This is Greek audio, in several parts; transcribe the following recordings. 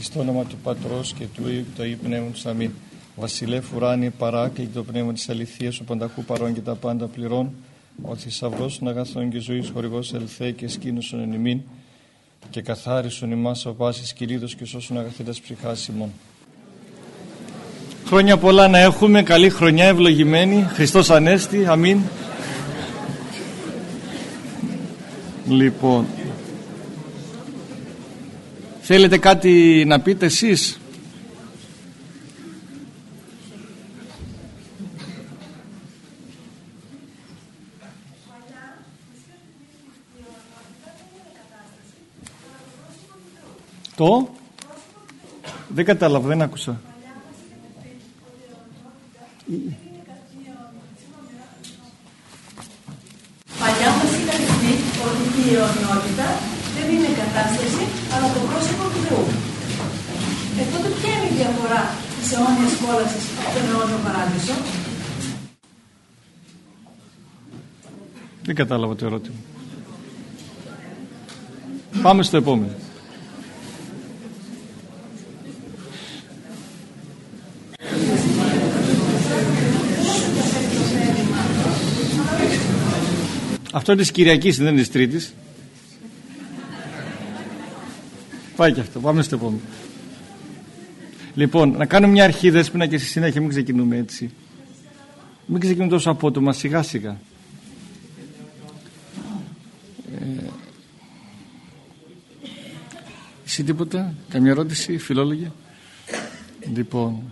στο όνομα του Πατρός και του Υιού και του Αγίου Πνεύματος. Αμήν. Βασιλεύ ουράνιε παράκλητο το πνεύμα της αληθείας, ο πανταχού παρών και τα πάντα πληρών, ο θησαυρός των αγαθών και ζωής χορηγός ελθέ και σκήνωσον εν ημίν, και καθάρισον ημάς ο πάσης κυρίδος και σώσον αγαθήτας ψυχάς ημών. Χρόνια πολλά να έχουμε, καλή χρονιά, ευλογημένη, Χριστός Ανέστη, αμήν. Λοιπόν, θέλετε κάτι να πείτε εσείς; Το; Δεν κατάλαβα, δεν άκουσα. Παλιά μας είχαν πει ότι η αιωνιότητα δεν είναι κατάσταση, αλλά το πρόσωπο του Θεού. Ε, τότε ποια είναι η διαφορά της αιώνιας κόλασης από τον αιώνιο παράδεισο; Δεν κατάλαβα το ερώτημα. Πάμε στο επόμενο. Αυτό είναι της Κυριακής, δεν είναι της Τρίτης. Πάει και αυτό. Πάμε στο επόμενο. Λοιπόν, να κάνουμε μια αρχή δέσποινα και στη συνέχεια μην ξεκινούμε έτσι. Μην ξεκινούμε τόσο απότομα, σιγά σιγά. Ε, εσύ τίποτα, καμιά ερώτηση, φιλόλογε. Λοιπόν,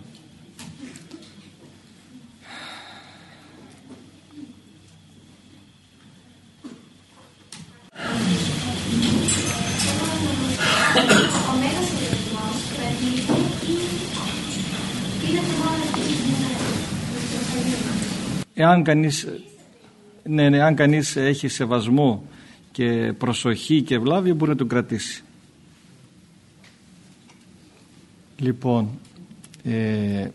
εάν κανείς, ναι, ναι, αν κανείς έχει σεβασμό και προσοχή και βλάβη μπορεί να τον κρατήσει. Λοιπόν, ε,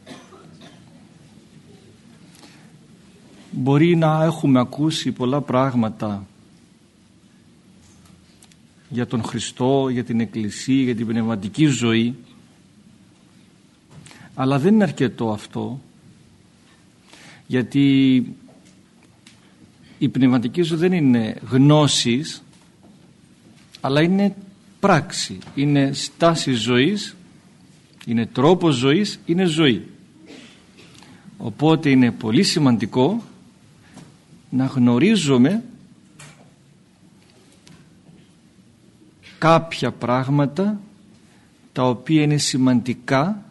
μπορεί να έχουμε ακούσει πολλά πράγματα για τον Χριστό, για την Εκκλησία, για την πνευματική ζωή αλλά δεν είναι αρκετό αυτό γιατί η πνευματική ζωή δεν είναι γνώσης αλλά είναι πράξη. Είναι στάση ζωής είναι τρόπος ζωής είναι ζωή. Οπότε είναι πολύ σημαντικό να γνωρίζουμε κάποια πράγματα τα οποία είναι σημαντικά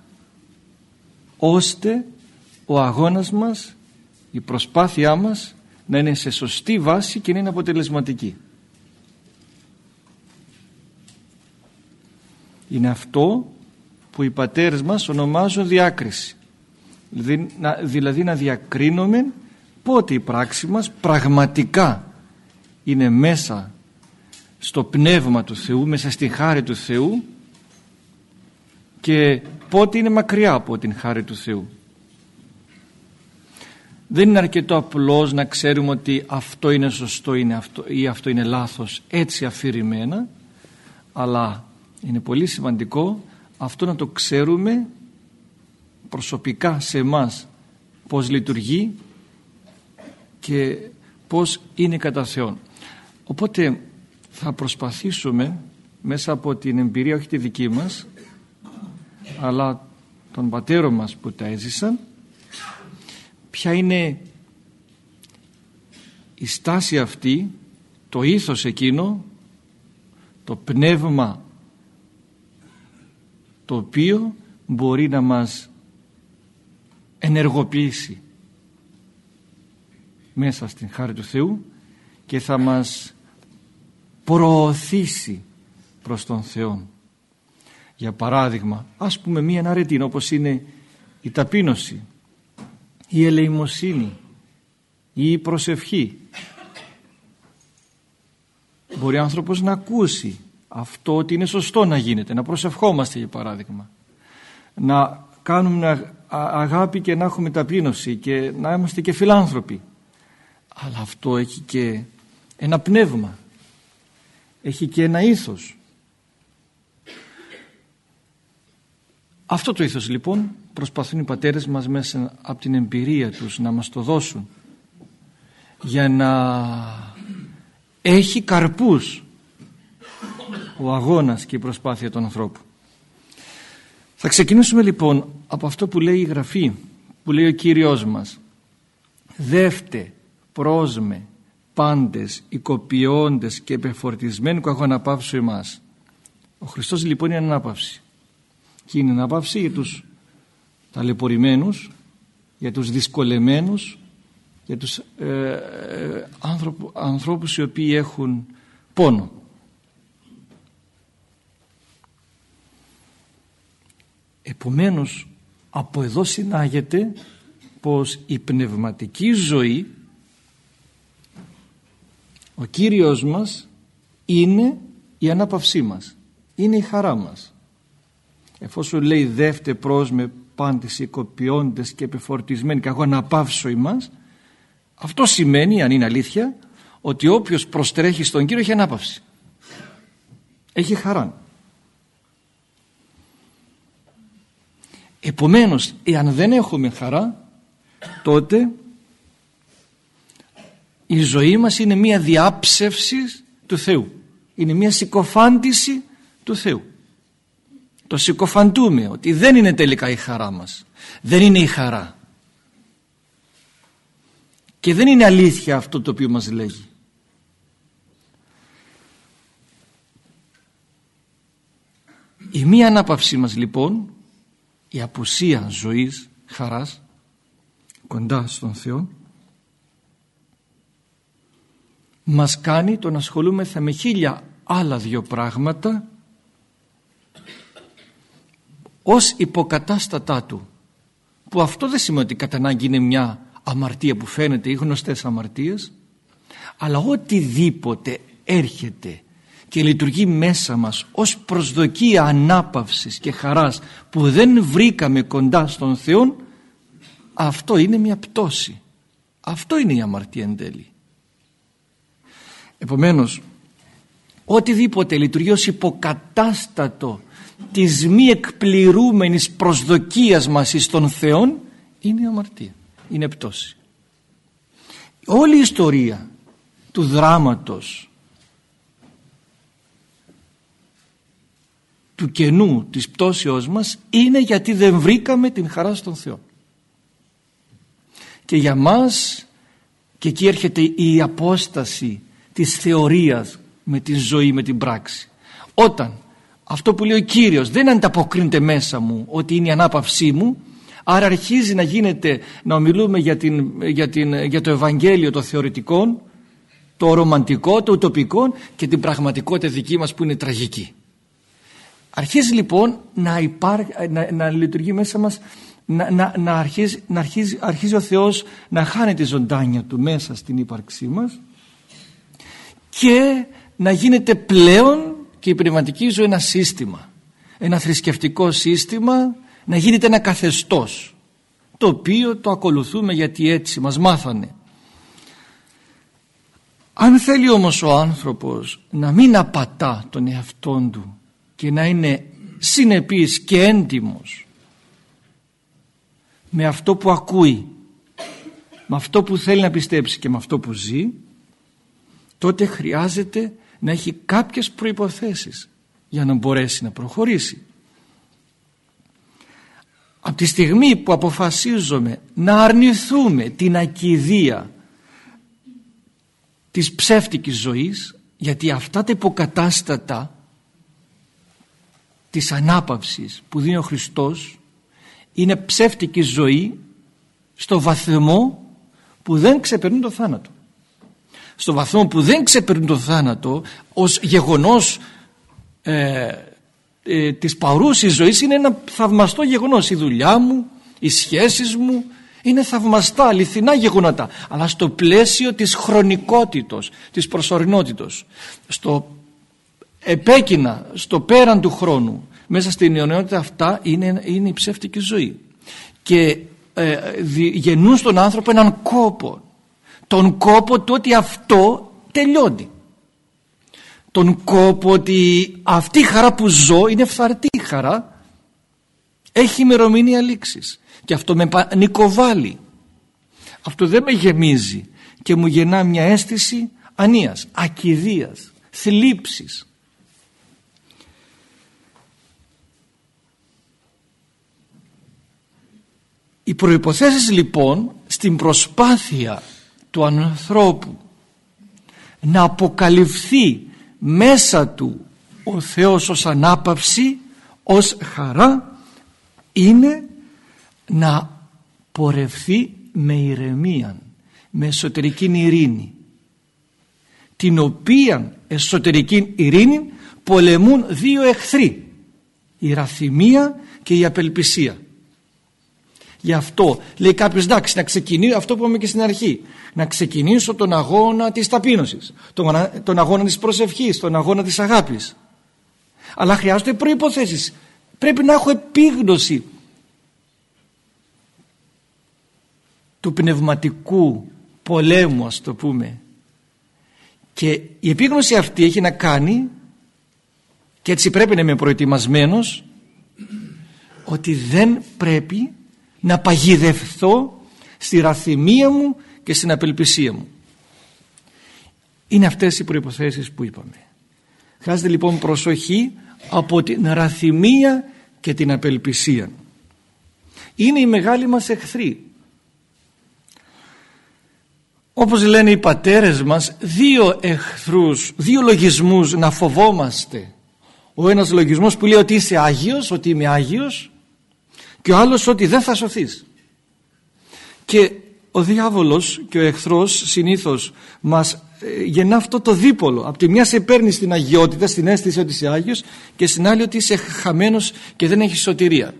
ώστε ο αγώνας μας η προσπάθειά μας να είναι σε σωστή βάση και να είναι αποτελεσματική. Είναι αυτό που οι πατέρες μας ονομάζουν διάκριση. Δηλαδή να, δηλαδή να διακρίνουμε πότε η πράξη μας πραγματικά είναι μέσα στο πνεύμα του Θεού, μέσα στη χάρη του Θεού και πότε είναι μακριά από την χάρη του Θεού. Δεν είναι αρκετό απλώς να ξέρουμε ότι αυτό είναι σωστό είναι αυτό, ή αυτό είναι λάθος έτσι αφηρημένα αλλά είναι πολύ σημαντικό αυτό να το ξέρουμε προσωπικά σε εμάς πώς λειτουργεί και πώς είναι κατά Θεόν. Οπότε θα προσπαθήσουμε μέσα από την εμπειρία όχι τη δική μας αλλά των πατέρων μας που τα έζησαν ποια είναι η στάση αυτή το ήθος εκείνο το πνεύμα το οποίο μπορεί να μας ενεργοποιήσει μέσα στην χάρη του Θεού και θα μας προωθήσει προς τον Θεό. Για παράδειγμα, ας πούμε μία αρετή όπως είναι η ταπείνωση, η ελεημοσύνη ή η προσευχή. Μπορεί ο άνθρωπος να ακούσει αυτό ότι είναι σωστό να γίνεται, να προσευχόμαστε για παράδειγμα. Να κάνουμε αγάπη και να έχουμε ταπείνωση και να είμαστε και φιλάνθρωποι. Αλλά αυτό έχει και ένα πνεύμα έχει και ένα ήθος Αυτό το ήθος λοιπόν προσπαθούν οι πατέρες μας μέσα από την εμπειρία τους να μας το δώσουν για να έχει καρπούς ο αγώνας και η προσπάθεια των ανθρώπων. Θα ξεκινήσουμε λοιπόν από αυτό που λέει η Γραφή, που λέει ο Κύριος μας. Δεύτε, πρόσμε, πάντες, οικοποιώντες και επεφορτισμένοι που έχω αναπαύσει εμάς. Ο Χριστός λοιπόν είναι ανάπαυση. Και είναι ανάπαυση για τους ταλαιπωρημένους, για τους δυσκολεμένους, για τους ε, ε, ανθρώπους οι οποίοι έχουν πόνο. Επομένως από εδώ συνάγεται πως η πνευματική ζωή ο Κύριος μας είναι η ανάπαυσή μας είναι η χαρά μας εφόσον λέει δεύτε προς με πάντες οικοποιώντες και επιφορτισμένοι και εγώ αναπαύσω ημάς αυτό σημαίνει αν είναι αλήθεια ότι όποιος προστρέχει στον Κύριο έχει ανάπαυση έχει χαρά Επομένως, εάν δεν έχουμε χαρά, τότε η ζωή μας είναι μια διάψευση του Θεού. Είναι μια συκοφάντηση του Θεού. Το συκοφαντούμε ότι δεν είναι τελικά η χαρά μας. Δεν είναι η χαρά. Και δεν είναι αλήθεια αυτό το οποίο μας λέγει. Η μία ανάπαυσή μας λοιπόν η απουσία ζωής, χαράς κοντά στον Θεό μας κάνει το να ασχολούμεθα με χίλια άλλα δύο πράγματα ως υποκατάστατά του που αυτό δεν σημαίνει ότι κατά ανάγκη είναι μια αμαρτία που φαίνεται ή γνωστές αμαρτίες αλλά οτιδήποτε έρχεται και λειτουργεί μέσα μας ως προσδοκία ανάπαυσης και χαράς που δεν βρήκαμε κοντά στον Θεό αυτό είναι μια πτώση. Αυτό είναι η αμαρτία εν τέλει. Επομένως οτιδήποτε λειτουργεί ως υποκατάστατο της μη εκπληρούμενης προσδοκίας μας εις τον Θεό είναι η αμαρτία, είναι πτώση όλη η ιστορία του δράματος του κενού της πτώσεώς μας είναι γιατί δεν βρήκαμε την χαρά στον Θεό. Και για μας και εκεί έρχεται η απόσταση της θεωρίας με τη ζωή, με την πράξη. Όταν αυτό που λέει ο Κύριος δεν ανταποκρίνεται μέσα μου ότι είναι η ανάπαυσή μου άρα αρχίζει να γίνεται να ομιλούμε για, την, για, την, για το Ευαγγέλιο των θεωρητικών το ρομαντικό, το ουτοπικό και την πραγματικότητα δική μας που είναι τραγική. Αρχίζει λοιπόν να, να, να λειτουργεί μέσα μας να, να, να, αρχίζει, να αρχίζει, αρχίζει ο Θεός να χάνει τη ζωντάνια του μέσα στην ύπαρξή μας και να γίνεται πλέον και η πνευματική ζωή ένα σύστημα. Ένα θρησκευτικό σύστημα να γίνεται ένα καθεστώς το οποίο το ακολουθούμε γιατί έτσι μας μάθανε. Αν θέλει όμως ο άνθρωπος να μην απατά τον εαυτόν του και να είναι συνεπής και έντιμος με αυτό που ακούει με αυτό που θέλει να πιστέψει και με αυτό που ζει τότε χρειάζεται να έχει κάποιες προϋποθέσεις για να μπορέσει να προχωρήσει από τη στιγμή που αποφασίζουμε να αρνηθούμε την ακιδεία της ψεύτικης ζωής γιατί αυτά τα υποκατάστατα της ανάπαυσης που δίνει ο Χριστός είναι ψεύτικη ζωή στο βαθμό που δεν ξεπερνούν το θάνατο. Στο βαθμό που δεν ξεπερνούν το θάνατο ως γεγονός ε, ε, της παρούσης ζωής είναι ένα θαυμαστό γεγονός. Η δουλειά μου, οι σχέσεις μου είναι θαυμαστά, αληθινά γεγονότα. Αλλά στο πλαίσιο της χρονικότητος, της προσωρινότητος, στο επέκεινα στο πέραν του χρόνου μέσα στην αιωνιότητα αυτά είναι, είναι η ψεύτικη ζωή και ε, γεννούν στον άνθρωπο έναν κόπο τον κόπο του ότι αυτό τελειώνει. Τον κόπο ότι αυτή η χαρά που ζω είναι φθαρτή χαρά. Έχει ημερομηνία λήξης. Και αυτό με νοικοβάλλει αυτό δεν με γεμίζει και μου γεννά μια αίσθηση ανίας, ακιδείας, θλίψης. Οι προϋποθέσεις λοιπόν στην προσπάθεια του ανθρώπου. Να αποκαλυφθεί μέσα του ο Θεός ως ανάπαυση, ως χαρά είναι να πορευθεί με ηρεμία, με εσωτερική ειρήνη την οποία εσωτερική ειρήνη πολεμούν δύο εχθροί η ραθυμία και η απελπισία Γι' αυτό λέει κάποιος εντάξει να ξεκινήσω αυτό που είπαμε και στην αρχή να ξεκινήσω τον αγώνα της ταπείνωσης τον, τον αγώνα της προσευχής τον αγώνα της αγάπης. Αλλά χρειάζονται προϋποθέσεις. Πρέπει να έχω επίγνωση του πνευματικού πολέμου ας το πούμε. Και η επίγνωση αυτή έχει να κάνει και έτσι πρέπει να είμαι προετοιμασμένος ότι δεν πρέπει να παγιδευθώ στη ραθυμία μου και στην απελπισία μου. Είναι αυτές οι προϋποθέσεις που είπαμε. Χρειάζεται λοιπόν προσοχή από την ραθυμία και την απελπισία. Είναι η μεγάλη μας εχθροί. Όπως λένε οι πατέρες μας, δύο εχθρούς, δύο λογισμούς να φοβόμαστε. Ο ένας λογισμός που λέει ότι είσαι Άγιος, ότι είμαι Άγιος και ο άλλος ότι δεν θα σωθείς. Και ο διάβολος και ο εχθρός συνήθως μας ε, γεννά αυτό το δίπολο. Από τη μια σε παίρνει στην αγιότητα στην αίσθηση ότι είσαι Άγιος και στην άλλη ότι είσαι χαμένος και δεν έχεις σωτηρία.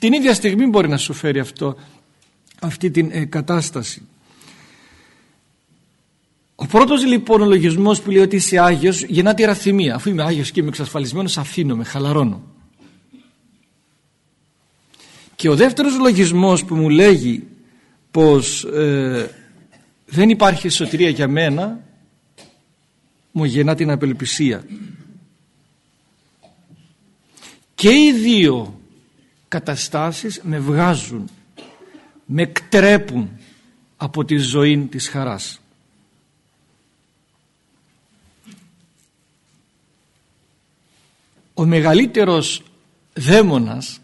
Την ίδια στιγμή μπορεί να σου φέρει αυτό αυτή την ε, κατάσταση. Ο πρώτος λοιπόν ο λογισμός που λέει ότι είσαι Άγιος γεννά τη ραθυμία. Αφού είμαι Άγιος και είμαι εξασφαλισμένος αφήνομαι, χαλαρώνω και ο δεύτερος λογισμός που μου λέγει πως ε, δεν υπάρχει σωτηρία για μένα μου γεννά την απελπισία. Και οι δύο καταστάσεις με βγάζουν, με κτρέπουν από τη ζωή της χαράς. Ο μεγαλύτερος δαίμονας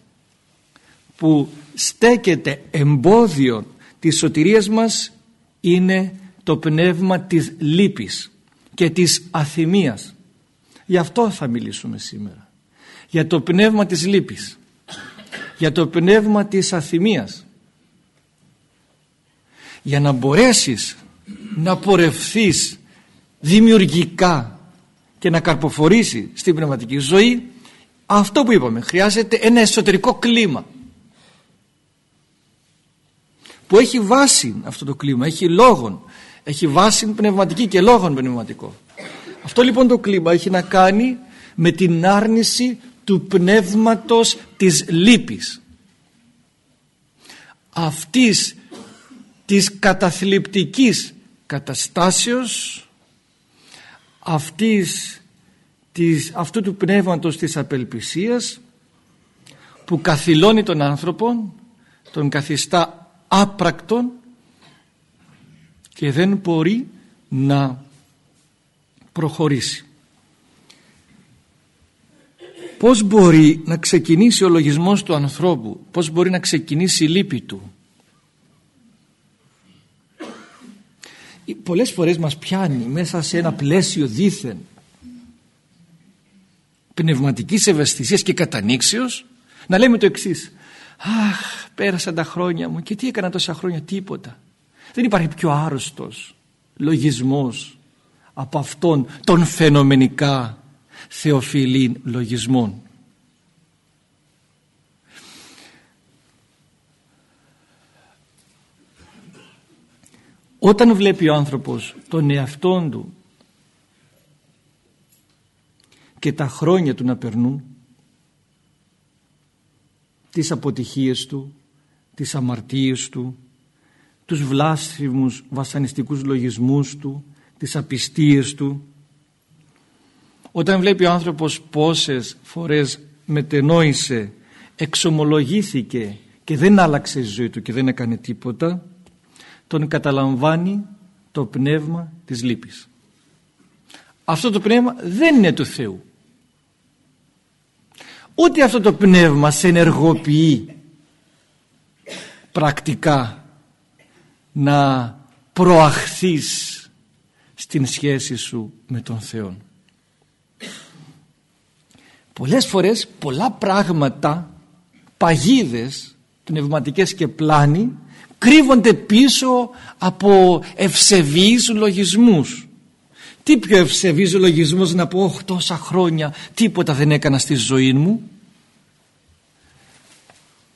που στέκεται εμπόδιο της σωτηρίας μας είναι το πνεύμα της λύπης και της αθυμίας. Γι' αυτό θα μιλήσουμε σήμερα. Για το πνεύμα της λύπης. Για το πνεύμα της αθυμίας. Για να μπορέσεις να πορευθείς δημιουργικά και να καρποφορήσεις στην πνευματική ζωή αυτό που είπαμε χρειάζεται ένα εσωτερικό κλίμα που έχει βάση αυτό το κλίμα, έχει λόγον, έχει βάση πνευματική και λόγον πνευματικό. Αυτό λοιπόν το κλίμα έχει να κάνει με την άρνηση του πνεύματος της λύπης. Αυτής της καταθλιπτικής καταστάσεως αυτής, της, αυτού του πνεύματος της απελπισίας που καθυλώνει τον άνθρωπο τον καθιστά άπρακτον και δεν μπορεί να προχωρήσει. Πώς μπορεί να ξεκινήσει ο λογισμός του ανθρώπου, πώς μπορεί να ξεκινήσει η λύπη του; Πολλές φορές μας πιάνει μέσα σε ένα πλαίσιο δίθεν πνευματικής ευαισθησίας και κατανήξεως να λέμε το εξής Αχ, πέρασαν τα χρόνια μου και τι έκανα τόσα χρόνια, τίποτα. Δεν υπάρχει πιο άρρωστος λογισμός από αυτόν τον φαινομενικά θεοφιλή λογισμών. Όταν βλέπει ο άνθρωπος τον εαυτόν του και τα χρόνια του να περνούν τις αποτυχίες του, τις αμαρτίες του, τους βλάσφημους βασανιστικούς λογισμούς του, τις απιστίες του. Όταν βλέπει ο άνθρωπος πόσες φορές μετενόησε εξομολογήθηκε και δεν άλλαξε η ζωή του και δεν έκανε τίποτα τον καταλαμβάνει το πνεύμα της λύπης. Αυτό το πνεύμα δεν είναι του Θεού. Ούτε αυτό το πνεύμα σε ενεργοποιεί πρακτικά να προαχθείς στην σχέση σου με τον Θεό. Πολλές φορές πολλά πράγματα, παγίδες, πνευματικές και πλάνη κρύβονται πίσω από ευσεβείς λογισμούς. Τι πιο ευσεβείς λογισμός να πω τόσα χρόνια τίποτα δεν έκανα στη ζωή μου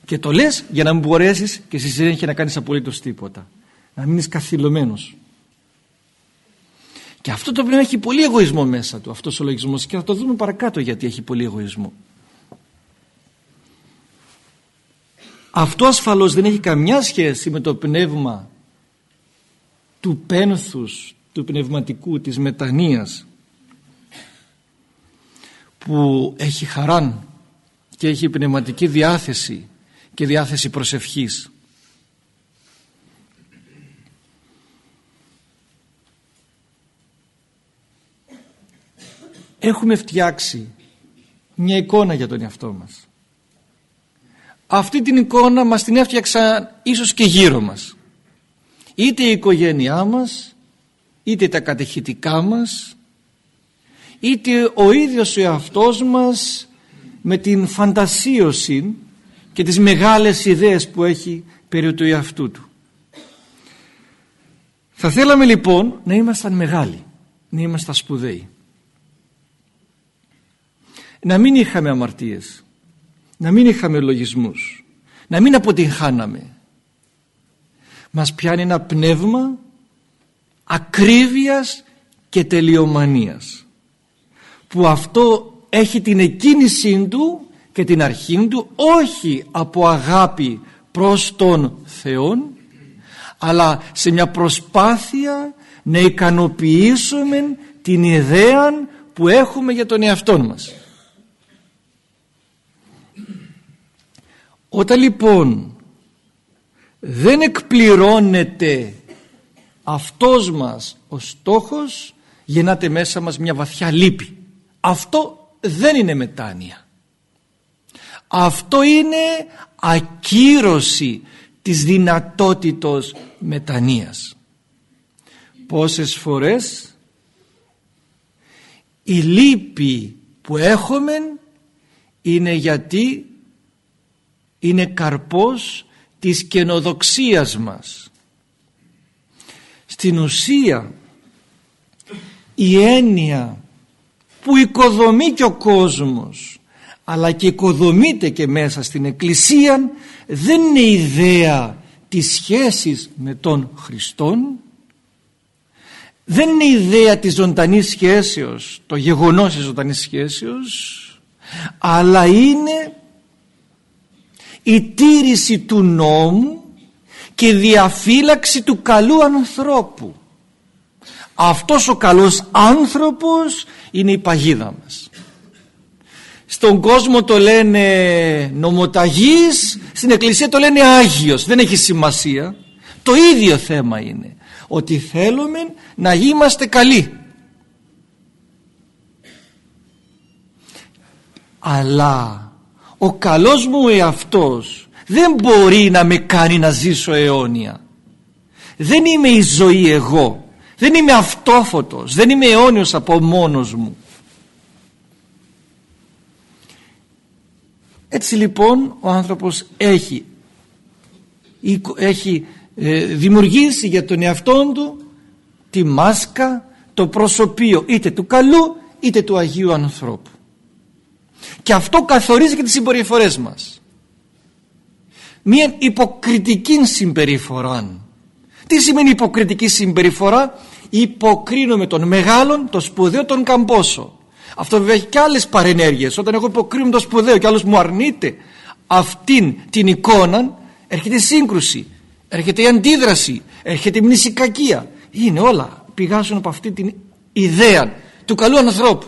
και το λες για να μην μπορέσεις και στη συνέχεια να κάνεις απολύτως τίποτα. Να μείνεις καθυλωμένος. Και αυτό το πνεύμα έχει πολύ εγωισμό μέσα του αυτός ο λογισμός και θα το δούμε παρακάτω γιατί έχει πολύ εγωισμό. Αυτό ασφαλώς δεν έχει καμιά σχέση με το πνεύμα του πένθους, του πνευματικού, της μετανοίας που έχει χαράν και έχει πνευματική διάθεση και διάθεση προσευχής. Έχουμε φτιάξει μια εικόνα για τον εαυτό μας. Αυτή την εικόνα μας την έφτιαξαν ίσως και γύρω μας. Είτε η οικογένειά μας, είτε τα κατεχητικά μας, είτε ο ίδιος ο εαυτός μας με την φαντασίωση και τις μεγάλες ιδέες που έχει περί του εαυτού του. Θα θέλαμε λοιπόν να ήμασταν μεγάλοι, να ήμασταν σπουδαίοι. Να μην είχαμε αμαρτίες, να μην είχαμε λογισμούς, να μην αποτυγχάναμε. Μας πιάνει ένα πνεύμα ακρίβειας και τελειομανίας που αυτό έχει την εκκίνησή του και την αρχή του όχι από αγάπη προς τον Θεό αλλά σε μια προσπάθεια να ικανοποιήσουμε την ιδέα που έχουμε για τον εαυτό μας. Όταν λοιπόν δεν εκπληρώνεται αυτός μας ο στόχος γεννάται μέσα μας μια βαθιά λύπη. Αυτό δεν είναι μετάνοια. Αυτό είναι ακύρωση της δυνατότητος μετανοίας. Πόσες φορές η λύπη που έχουμε είναι γιατί είναι καρπός της καινοδοξίας μας. Στην ουσία η έννοια που οικοδομεί και ο κόσμος αλλά και οικοδομείται και μέσα στην Εκκλησία δεν είναι ιδέα της σχέσης με τον Χριστόν. Δεν είναι ιδέα της ζωντανής σχέσεως το γεγονός της ζωντανής σχέσεως αλλά είναι η τήρηση του νόμου και διαφύλαξη του καλού ανθρώπου. Αυτός ο καλός άνθρωπος είναι η παγίδα μας. Στον κόσμο το λένε νομοταγής στην εκκλησία το λένε Άγιος. Δεν έχει σημασία. Το ίδιο θέμα είναι ότι θέλουμε να είμαστε καλοί. Αλλά ο καλός μου εαυτός δεν μπορεί να με κάνει να ζήσω αιώνια δεν είμαι η ζωή εγώ δεν είμαι αυτόφωτος δεν είμαι αιώνιος από μόνος μου Έτσι λοιπόν ο άνθρωπος έχει, έχει ε, δημιουργήσει για τον εαυτό του τη μάσκα, το προσωπείο είτε του καλού είτε του Αγίου ανθρώπου. Και αυτό καθορίζει και τις συμπεριφορές μας. Μία υποκριτική συμπεριφορά. Τι σημαίνει υποκριτική συμπεριφορά; Υποκρίνουμε τον μεγάλον, τον σπουδαίο, τον καμπόσο. Αυτό βέβαια έχει και άλλες παρενέργειες. Όταν εγώ υποκρίνω το σπουδαίο και άλλος μου αρνείται αυτήν την εικόνα έρχεται η σύγκρουση, έρχεται η αντίδραση, έρχεται η μνησικακία. Είναι όλα πηγάζουν από αυτή την ιδέα του καλού ανθρώπου.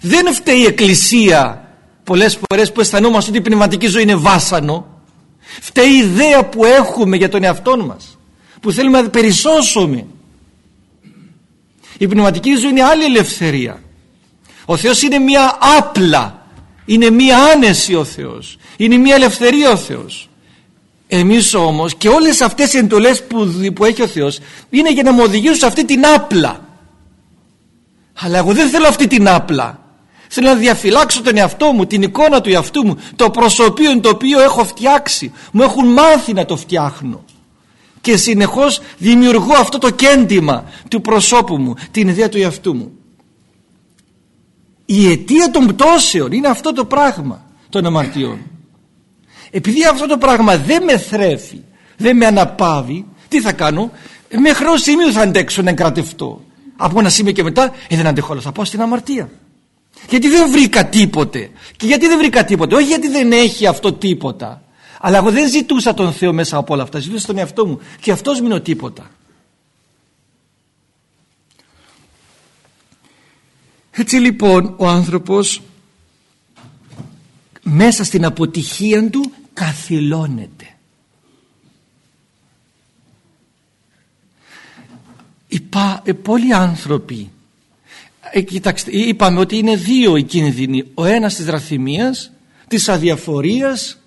Δεν φταίει η Εκκλησία πολλές φορές που αισθανόμαστε ότι η πνευματική ζωή είναι βάσανο φταίει η ιδέα που έχουμε για τον εαυτό μας που θέλουμε να περισσώσουμε η πνευματική ζωή είναι άλλη ελευθερία. Ο Θεός είναι μία άπλα είναι μία άνεση ο Θεός είναι μία ελευθερία ο Θεός. Εμείς όμως και όλες αυτές οι εντολές που, που έχει ο Θεός είναι για να μου οδηγήσουν σε αυτή την άπλα. Αλλά εγώ δεν θέλω αυτή την άπλα Θέλω να διαφυλάξω τον εαυτό μου, την εικόνα του εαυτού μου, το προσωπείο το οποίο έχω φτιάξει. Μου έχουν μάθει να το φτιάχνω. Και συνεχώς δημιουργώ αυτό το κέντημα του προσώπου μου, την ιδέα του εαυτού μου. Η αιτία των πτώσεων είναι αυτό το πράγμα των αμαρτιών. Επειδή αυτό το πράγμα δεν με θρέφει, δεν με αναπαύει, τι θα κάνω, μέχρι ως σημείο θα αντέξω να εγκρατευτώ. Από ένα σημείο και μετά, ε, δεν αντέχω, θα πάω στην αμαρτία. Γιατί δεν βρήκα τίποτε. Και γιατί δεν βρήκα τίποτε. Όχι γιατί δεν έχει αυτό τίποτα. Αλλά εγώ δεν ζητούσα τον Θεό μέσα από όλα αυτά. Ζητούσα τον εαυτό μου. Και αυτός μείνω τίποτα. Έτσι λοιπόν ο άνθρωπος μέσα στην αποτυχία του καθυλώνεται. Υπά, ε, πολλοί άνθρωποι ε, κοιτάξτε, είπαμε ότι είναι δύο οι κίνδυνοι. Ο ένας της δραθυμίας, της αδιαφορίας,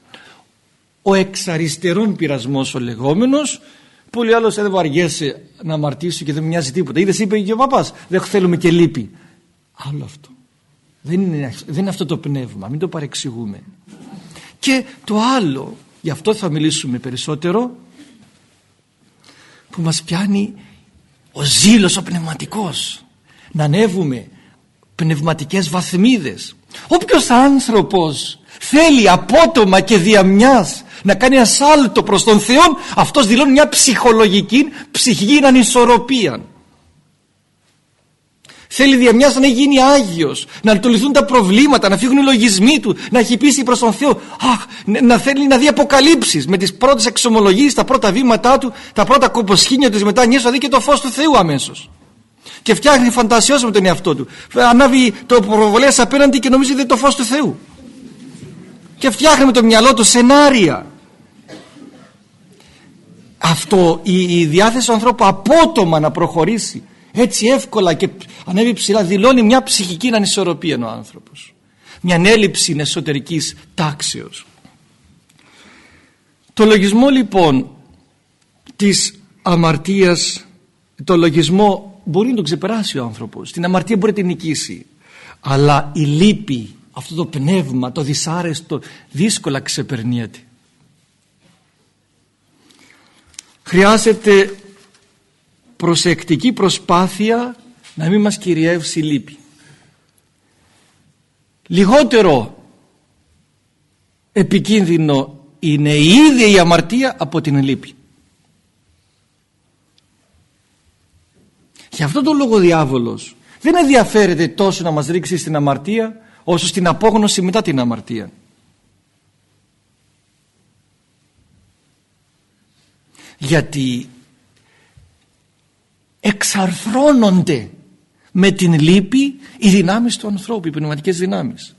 ο εξαριστερών πειρασμός ο λεγόμενος, πολύ άλλος δεν βαριέσαι να αμαρτήσει και δεν μοιάζει τίποτα. Είδες είπε και ο παπάς, δεν θέλουμε και λύπη. Άλλο αυτό. Δεν είναι, δεν είναι αυτό το πνεύμα, μην το παρεξηγούμε. Και το άλλο, γι' αυτό θα μιλήσουμε περισσότερο, που μας πιάνει ο ζήλος ο πνευματικός να ανέβουμε πνευματικές βαθμίδες. Όποιος άνθρωπος θέλει απότομα και διαμιάς να κάνει ασάλτο προς τον Θεό αυτός δηλώνει μια ψυχολογική ψυχική ανισορροπία. Θέλει διαμιάς να γίνει Άγιος, να λυθούν τα προβλήματα, να φύγουν οι λογισμοί του, να έχει πίσει προς τον Θεό. Αχ, να θέλει να δει αποκαλύψεις με τις πρώτες εξομολογίες, τα πρώτα βήματά του, τα πρώτα κομποσχήνια τους, μετά νιώσει να δει και το φως του Θεού αμέσως και φτιάχνει φαντασιώς με τον εαυτό του. Ανάβει το προβολέας απέναντι και νομίζει ότι είναι το φως του Θεού. Και φτιάχνει με το μυαλό του σενάρια. Αυτό η, η διάθεση του ανθρώπου απότομα να προχωρήσει έτσι εύκολα και ανέβει ψηλά δηλώνει μια ψυχική ανισορροπία ο άνθρωπος. Μια έλλειψη εσωτερικής τάξεως. Το λογισμό λοιπόν της αμαρτίας το λογισμό μπορεί να τον ξεπεράσει ο άνθρωπος. Την αμαρτία μπορεί να την νικήσει. Αλλά η λύπη αυτό το πνεύμα το δυσάρεστο δύσκολα ξεπερνιέται. Χρειάζεται προσεκτική προσπάθεια να μην μας κυριεύσει η λύπη. Λιγότερο επικίνδυνο είναι η ίδια η αμαρτία από την λύπη Γι' αυτό το λόγο ο διάβολος δεν ενδιαφέρεται τόσο να μας ρίξει στην αμαρτία όσο στην απόγνωση μετά την αμαρτία. Γιατί εξαρθρώνονται με την λύπη οι δυνάμεις του ανθρώπου, οι πνευματικές δυνάμεις.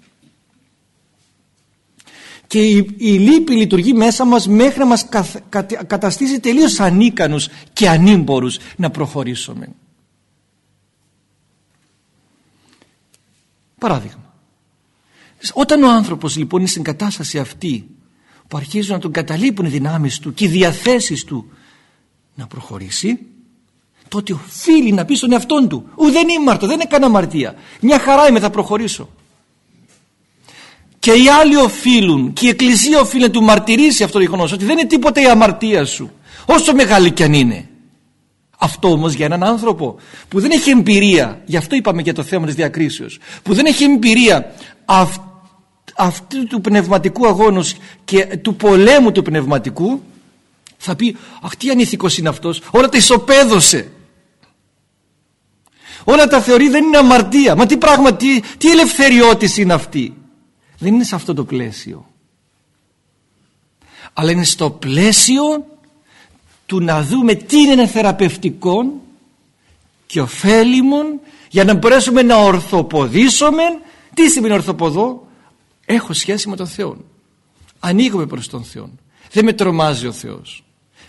Και η, η λύπη λειτουργεί μέσα μας μέχρι να μας καταστήσει τελείως ανίκανους και ανήμπορους να προχωρήσουμε. Παράδειγμα. Όταν ο άνθρωπος λοιπόν είναι στην κατάσταση αυτή που αρχίζουν να τον καταλείπουν οι δυνάμεις του και οι διαθέσεις του να προχωρήσει τότε οφείλει να πει στον εαυτόν του ου δεν είμαι μάρτο, δεν έκανα αμαρτία. Μια χαρά είμαι θα προχωρήσω και οι άλλοι οφείλουν και η Εκκλησία οφείλει να του μαρτυρήσει αυτό το γεγονός ότι δεν είναι τίποτα η αμαρτία σου όσο μεγάλη κι αν είναι αυτό όμως για έναν άνθρωπο που δεν έχει εμπειρία, γι' αυτό είπαμε για το θέμα της διακρίσεως, που δεν έχει εμπειρία αυ, αυτού του πνευματικού αγώνος και του πολέμου του πνευματικού, θα πει «Αχ τι ανήθικος είναι αυτός, όλα τα ισοπαίδωσε». Όλα τα θεωρεί δεν είναι αμαρτία. Μα τι πράγμα, τι, τι ελευθεριώτης είναι αυτή. Δεν είναι σε αυτό το πλαίσιο. Αλλά είναι στο πλαίσιο του να δούμε τι είναι θεραπευτικό και ωφέλιμον για να μπορέσουμε να ορθοποδήσουμε. Τι σημαίνει ορθοποδό; Έχω σχέση με τον Θεό ανοίγομαι προς τον Θεό δεν με τρομάζει ο Θεός.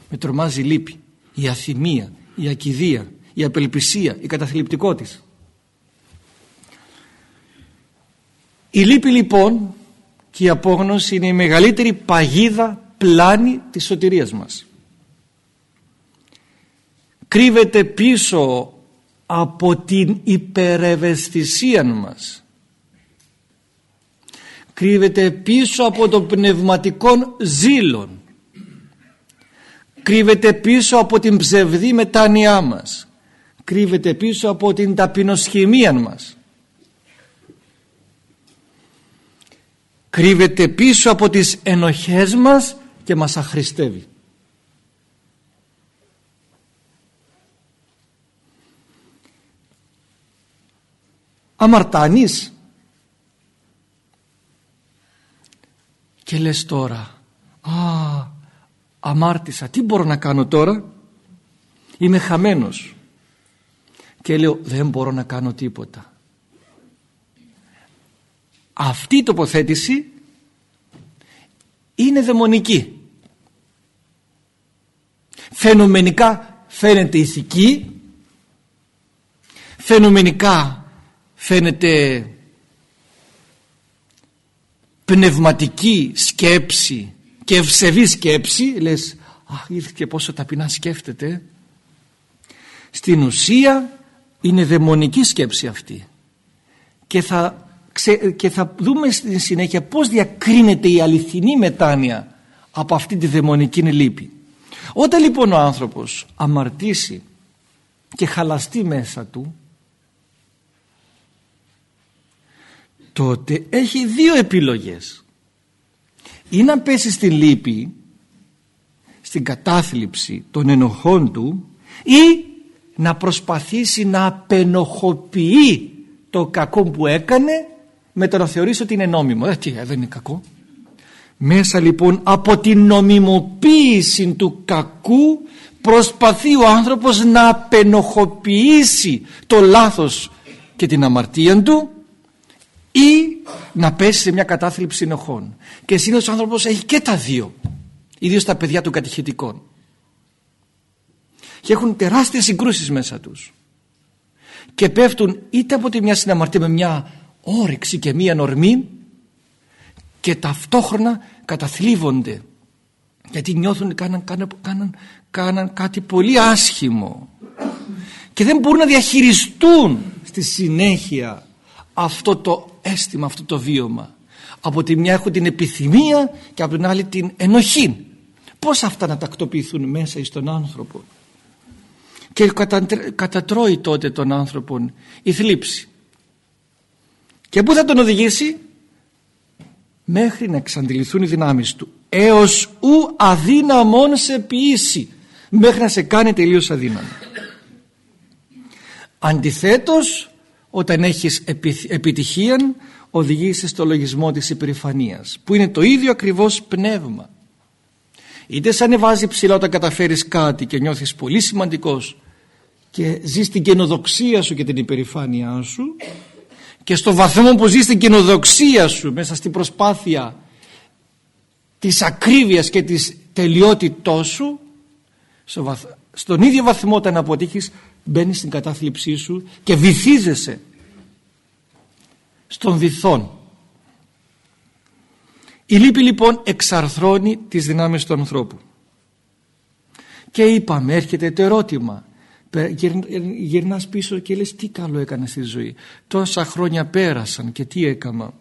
Με τρομάζει η λύπη η αθυμία, η ακιδεία η απελπισία, η καταθλιπτικότητα η λύπη λοιπόν και η απόγνωση είναι η μεγαλύτερη παγίδα πλάνη της σωτηρίας μας κρύβεται πίσω από την υπερευαισθησία μας. Κρύβεται πίσω από το πνευματικό ζήλον κρύβεται πίσω από την ψευδή μετάνοιά μας. Κρύβεται πίσω από την ταπεινοσχημία μας. Κρύβεται πίσω από τις ενοχές μας και μας αχρηστεύει αμαρτάνεις. Και λες τώρα α αμάρτησα. Τι μπορώ να κάνω τώρα; Είμαι χαμένος και λέω δεν μπορώ να κάνω τίποτα αυτή η τοποθέτηση είναι δαιμονική. Φαινομενικά φαίνεται ηθική. Φαινομενικά φαίνεται πνευματική σκέψη και ευσεβή σκέψη λες αχ είδε και πόσο ταπεινά σκέφτεται στην ουσία είναι δαιμονική σκέψη αυτή. Και θα, και θα δούμε στη συνέχεια πως διακρίνεται η αληθινή μετάνοια από αυτή τη δαιμονική λύπη. Όταν λοιπόν ο άνθρωπος αμαρτήσει και χαλαστεί μέσα του τότε έχει δύο επιλογές ή να πέσει στη λύπη στην κατάθλιψη των ενοχών του ή να προσπαθήσει να απενοχοποιεί το κακό που έκανε με το να θεωρήσει ότι είναι νόμιμο. Ε, τι, ε, δεν είναι κακό. Μέσα λοιπόν από την νομιμοποίηση του κακού προσπαθεί ο άνθρωπος να απενοχοποιήσει το λάθος και την αμαρτία του ή να πέσει σε μια κατάθλιψη ενοχών. Και συνήθως ο άνθρωπος έχει και τα δύο. Ιδίως τα παιδιά του κατηχητικών. Και έχουν τεράστιες συγκρούσεις μέσα τους. Και πέφτουν είτε από τη μια συναμαρτία με μια όρεξη και μια νορμή και ταυτόχρονα καταθλίβονται γιατί νιώθουν κάναν, κάναν, κάναν, κάναν κάτι πολύ άσχημο και δεν μπορούν να διαχειριστούν στη συνέχεια αυτό το αίσθημα, αυτό το βίωμα. Από τη μια έχουν την επιθυμία και από την άλλη την ενοχή. Πώς αυτά να τακτοποιηθούν μέσα στον άνθρωπο. Και κατατρώει τότε τον άνθρωπο η θλίψη. Και πού θα τον οδηγήσει; Μέχρι να εξαντληθούν οι δυνάμεις του έως ου αδύναμον σε ποιήσει μέχρι να σε κάνει τελείως αδύναμο αντιθέτως όταν έχεις επιτυχία οδηγείσαι στο λογισμό της υπερηφανίας που είναι το ίδιο ακριβώς πνεύμα. Είτε σε ανεβάζει ψηλά όταν καταφέρεις κάτι και νιώθεις πολύ σημαντικός και ζεις την καινοδοξία σου και την υπερηφάνειά σου και στο βαθμό που ζεις την καινοδοξία σου μέσα στην προσπάθεια της ακρίβειας και της τελειότητός σου στον ίδιο βαθμό όταν αποτύχεις μπαίνει στην κατάθλιψή σου και βυθίζεσαι στον βυθόν. Η λύπη λοιπόν εξαρθρώνει τις δυνάμεις του ανθρώπου. Και είπαμε έρχεται το ερώτημα γυρνάς πίσω και λες τι καλό έκανα στη ζωή τόσα χρόνια πέρασαν και τι έκανα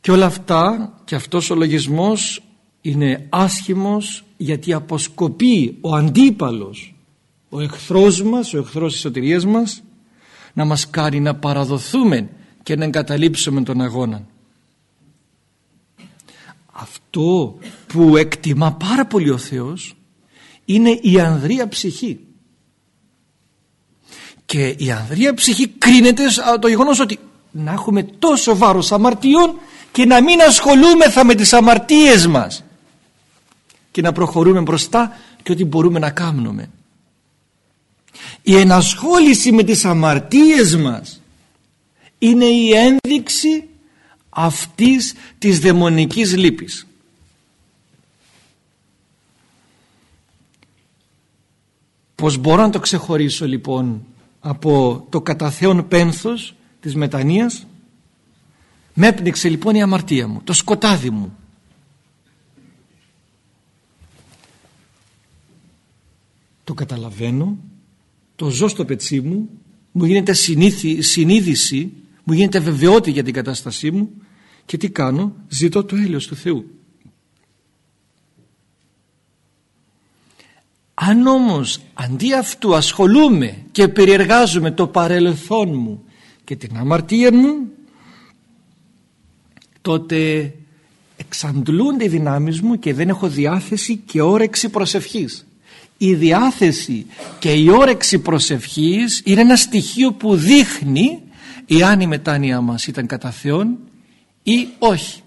και όλα αυτά και αυτός ο λογισμός είναι άσχημος γιατί αποσκοπεί ο αντίπαλος ο εχθρός μας, ο εχθρός της σωτηρίας μας να μας κάνει να παραδοθούμε και να εγκαταλείψουμε τον αγώνα. Αυτό που εκτιμά πάρα πολύ ο Θεός είναι η ανδρεία ψυχή. Και η ανδρεία ψυχή κρίνεται το γεγονός ότι να έχουμε τόσο βάρος αμαρτιών και να μην ασχολούμεθα με τις αμαρτίες μας και να προχωρούμε μπροστά και ό,τι μπορούμε να κάνουμε. Η ενασχόληση με τις αμαρτίες μας είναι η ένδειξη αυτής της δαιμονικής λύπης. Πώς μπορώ να το ξεχωρίσω λοιπόν από το καταθέον πένθος της μετανοίας; Με έπνιξε λοιπόν η αμαρτία μου, το σκοτάδι μου. Το καταλαβαίνω, το ζω στο πετσί μου, μου γίνεται συνείδηση, μου γίνεται βεβαιότητα για την κατάστασή μου και τι κάνω, ζητώ το έλεος του Θεού. Αν όμως αντί αυτού ασχολούμαι και περιεργάζομαι το παρελθόν μου και την αμαρτία μου τότε εξαντλούνται οι δυνάμεις μου και δεν έχω διάθεση και όρεξη προσευχής. Η διάθεση και η όρεξη προσευχής είναι ένα στοιχείο που δείχνει εάν η μετάνοια μας ήταν κατά Θεόν ή όχι.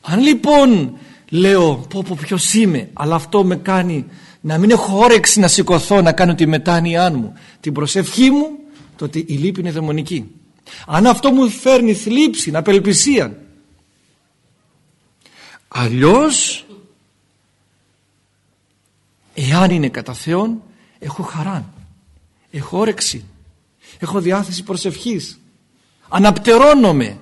Αν λοιπόν λέω πω πω ποιος είμαι αλλά αυτό με κάνει να μην έχω όρεξη να σηκωθώ να κάνω τη μετάνοιά μου την προσευχή μου τότε η λύπη είναι δαιμονική αν αυτό μου φέρνει θλίψη, απελπισία αλλιώς εάν είναι κατά Θεόν έχω χαρά έχω όρεξη έχω διάθεση προσευχής. Αναπτερώνομαι.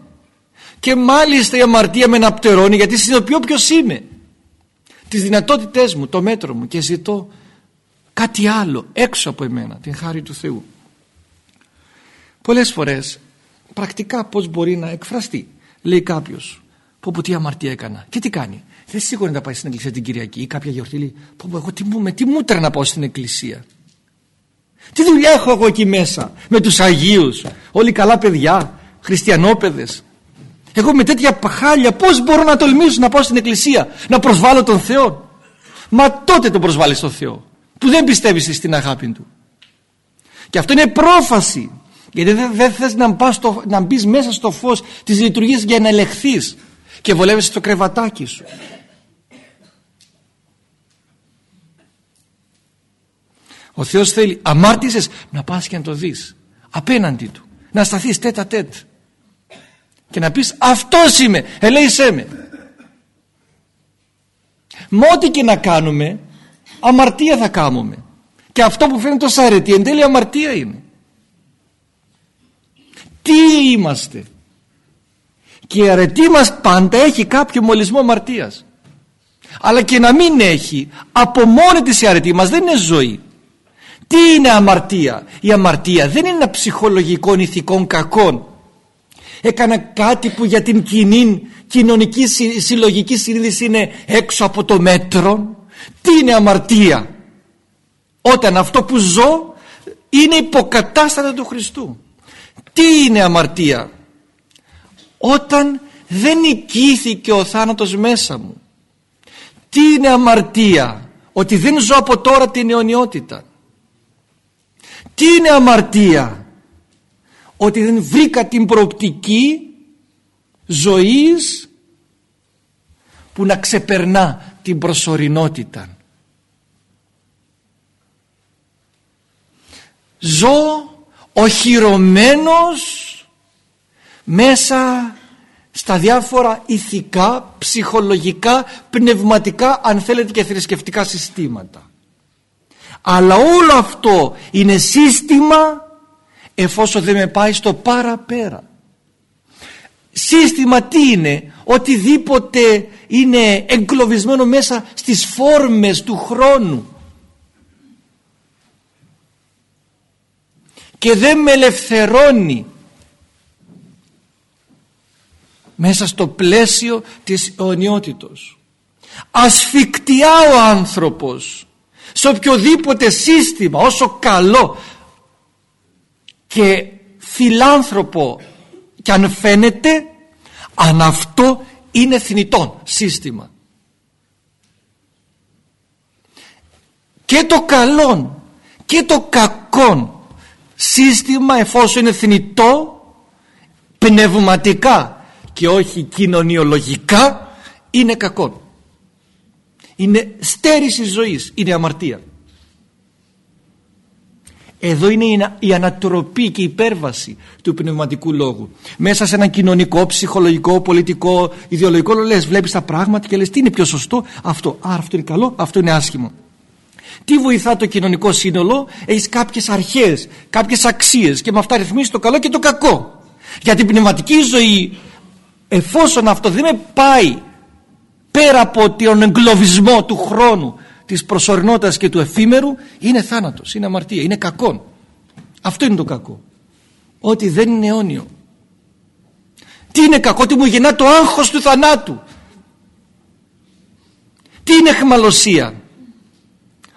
Και μάλιστα η αμαρτία με αναπτερώνει γιατί συνειδητοποιώ ποιος είμαι. Τις δυνατότητές μου, το μέτρο μου και ζητώ κάτι άλλο έξω από εμένα την χάρη του Θεού. Πολλές φορές πρακτικά πως μπορεί να εκφραστεί λέει κάποιος πω πω τι αμαρτία έκανα και τι κάνει δεν σίγουρα να πάει στην εκκλησία την Κυριακή ή κάποια γιορτή λέει πω πω εγώ τι, με τι μούτρα να πάω στην εκκλησία; Τι δουλειά έχω εγώ εκεί μέσα με τους Αγίους όλοι καλά παιδιά χριστιανόπαιδες; Εγώ με τέτοια παχάλια πώς μπορώ να τολμήσω να πάω στην εκκλησία να προσβάλλω τον Θεό; Μα τότε τον προσβάλλεις τον Θεό που δεν πιστεύεις στην αγάπη του και αυτό είναι πρόφαση γιατί δεν, δεν θες να, πας να μπεις μέσα στο φως της λειτουργίας για να ελεχθείς και βολεύεσαι στο κρεβατάκι σου. Ο Θεός θέλει αμάρτησες να πας και να το δεις απέναντι Του. Να σταθείς τέτα τέτ. Και να πεις αυτός είμαι, ελέησέ με. Με ό,τι και να κάνουμε αμαρτία θα κάνουμε. Και αυτό που φαίνεται ως αρετή εν τέλει αμαρτία είναι. Τι είμαστε. Και η αρετή μας πάντα έχει κάποιο μολυσμό αμαρτίας. Αλλά και να μην έχει, από μόνη της η αρετή μας δεν είναι ζωή. Τι είναι αμαρτία; Η αμαρτία δεν είναι ένα ψυχολογικό ηθικό κακό. Έκανα κάτι που για την κοινή κοινωνική συλλογική συνείδηση είναι έξω από το μέτρο. Τι είναι αμαρτία; Όταν αυτό που ζω είναι υποκατάστατα του Χριστού. Τι είναι αμαρτία; Όταν δεν νικήθηκε ο θάνατος μέσα μου. Τι είναι αμαρτία; Ότι δεν ζω από τώρα την αιωνιότητα. Τι είναι αμαρτία; Ότι δεν βρήκα την προοπτική ζωής που να ξεπερνά την προσωρινότητα. Ζω οχυρωμένος μέσα στα διάφορα ηθικά, ψυχολογικά, πνευματικά αν θέλετε και θρησκευτικά συστήματα. Αλλά όλο αυτό είναι σύστημα εφόσον δεν με πάει στο παραπέρα. Σύστημα τι είναι, οτιδήποτε είναι εγκλωβισμένο μέσα στις φόρμες του χρόνου και δεν με ελευθερώνει μέσα στο πλαίσιο της αιωνιότητος. Ασφικτιά ο άνθρωπος σε οποιοδήποτε σύστημα όσο καλό και φιλάνθρωπο και αν φαίνεται αν αυτό είναι θνητό σύστημα. Και το καλό και το κακό σύστημα εφόσον είναι θνητό πνευματικά και όχι κοινωνιολογικά είναι κακό είναι στέρηση ζωής είναι αμαρτία εδώ είναι η ανατροπή και η υπέρβαση του πνευματικού λόγου. Μέσα σε ένα κοινωνικό, ψυχολογικό, πολιτικό, ιδεολογικό λόγο λες, βλέπεις τα πράγματα και λες τι είναι πιο σωστό αυτό. Άρα αυτό είναι καλό, αυτό είναι άσχημο. Τι βοηθά το κοινωνικό σύνολο, έχεις κάποιες αρχές, κάποιες αξίες και με αυτά ρυθμίζεις το καλό και το κακό. Για την πνευματική ζωή, εφόσον αυτό δεν με πάει πέρα από τον εγκλωβισμό του χρόνου της προσωρινότητας και του εφήμερου είναι θάνατος, είναι αμαρτία, είναι κακό. Αυτό είναι το κακό. Ότι δεν είναι αιώνιο. Τι είναι κακό, ότι μου γεννά το άγχος του θανάτου. Τι είναι χμαλωσία.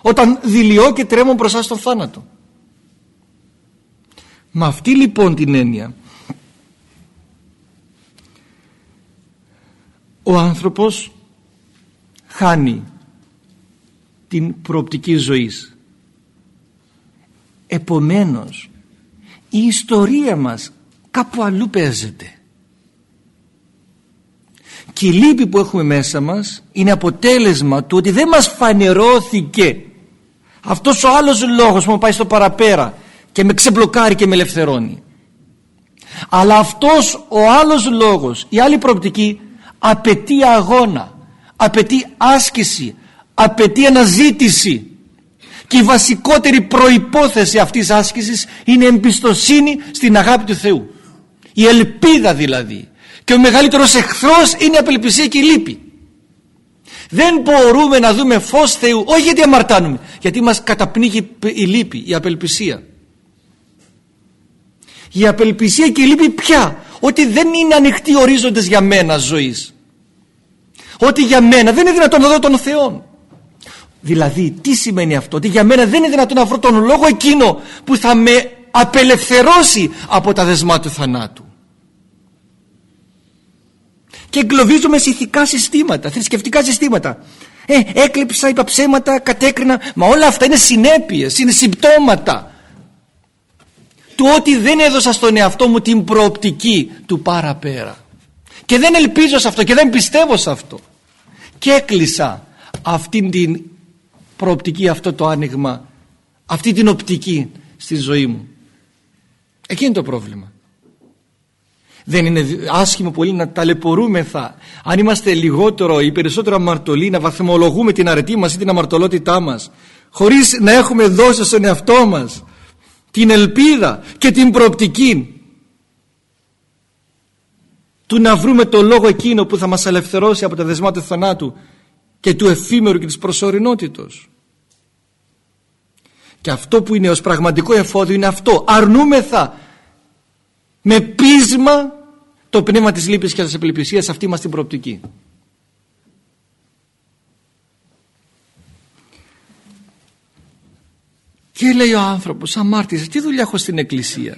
Όταν δηλειώ και τρέμω μπροστά στον θάνατο. Με αυτή λοιπόν την έννοια ο άνθρωπος χάνει την προοπτική ζωής. Επομένως η ιστορία μας κάπου αλλού παίζεται. Και η λύπη που έχουμε μέσα μας είναι αποτέλεσμα του ότι δεν μας φανερώθηκε αυτός ο άλλος λόγος που μου πάει στο παραπέρα και με ξεμπλοκάρει και με ελευθερώνει. Αλλά αυτός ο άλλος λόγος, η άλλη προοπτική απαιτεί αγώνα, απαιτεί άσκηση, απαιτεί αναζήτηση. Και η βασικότερη προϋπόθεση αυτής της άσκησης είναι εμπιστοσύνη στην αγάπη του Θεού. Η ελπίδα δηλαδή. Και ο μεγαλύτερος εχθρός είναι η απελπισία και η λύπη. Δεν μπορούμε να δούμε φως Θεού όχι γιατί αμαρτάνουμε γιατί μας καταπνίγει η λύπη, η απελπισία. Η απελπισία και η λύπη πια ότι δεν είναι ανοιχτοί ορίζοντες για μένα ζωής ότι για μένα δεν είναι δυνατόν να δω τον Θεό Δηλαδή τι σημαίνει αυτό Ότι για μένα δεν είναι δυνατόν να βρω τον λόγο εκείνο Που θα με απελευθερώσει Από τα δεσμά του θανάτου. Και εγκλωβίζομαι σε ηθικά συστήματα Θρησκευτικά συστήματα. Ε, Έκλειψα, είπα ψέματα, κατέκρινα Μα όλα αυτά είναι συνέπειες Είναι συμπτώματα. Του ότι δεν έδωσα στον εαυτό μου Την προοπτική του παραπέρα Και δεν ελπίζω σε αυτό Και δεν πιστεύω σε αυτό. Και έκλεισα αυτήν την προοπτική αυτό το άνοιγμα αυτή την οπτική στη ζωή μου. Εκεί είναι το πρόβλημα. Δεν είναι άσχημο πολύ να ταλαιπωρούμεθα. Αν είμαστε λιγότερο ή περισσότερο αμαρτωλοί να βαθμολογούμε την αρετή μας ή την αμαρτωλότητά μας χωρίς να έχουμε δώσει στον εαυτό μας την ελπίδα και την προοπτική του να βρούμε το λόγο εκείνο που θα μας ελευθερώσει από τα δεσμά του θανάτου και του εφήμερου και της προσωρινότητος. Και αυτό που είναι ως πραγματικό εφόδιο είναι αυτό. Αρνούμεθα με πείσμα το πνεύμα της λύπης και της επιληπισίας αυτή μας την προοπτική. Και λέει ο άνθρωπος αμάρτησε τι δουλειά έχω στην εκκλησία;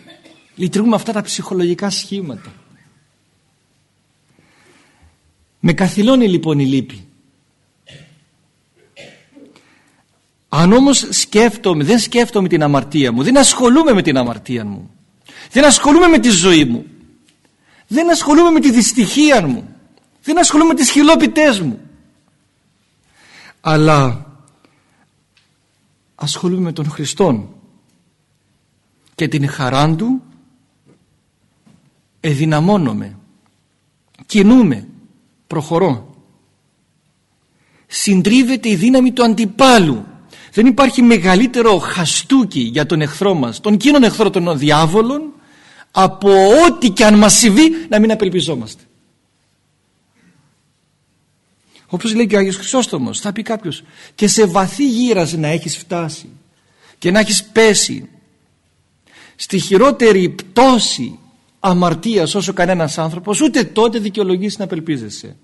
Λειτουργούμε αυτά τα ψυχολογικά σχήματα. Με καθυλώνει λοιπόν η λύπη. Αν όμως σκέφτομαι, δεν σκέφτομαι την αμαρτία μου, δεν ασχολούμαι με την αμαρτία μου, δεν ασχολούμαι με τη ζωή μου, δεν ασχολούμαι με τη δυστυχία μου, δεν ασχολούμαι με τις χιλόπιτές μου, αλλά ασχολούμαι με τον Χριστόν και την χαρά Του εδυναμώνομαι, κινούμε, προχωρώ. Συντρίβεται η δύναμη του αντιπάλου δεν υπάρχει μεγαλύτερο χαστούκι για τον εχθρό μας, τον κοινων εχθρό των διάβολων, από ό,τι και αν μας συμβεί να μην απελπιζόμαστε. Όπως λέει και ο Άγιος Χρυσόστομος, θα πει κάποιος και σε βαθύ γύρας να έχεις φτάσει και να έχεις πέσει στη χειρότερη πτώση αμαρτίας όσο κανένας άνθρωπος ούτε τότε δικαιολογήσει να απελπίζεσαι.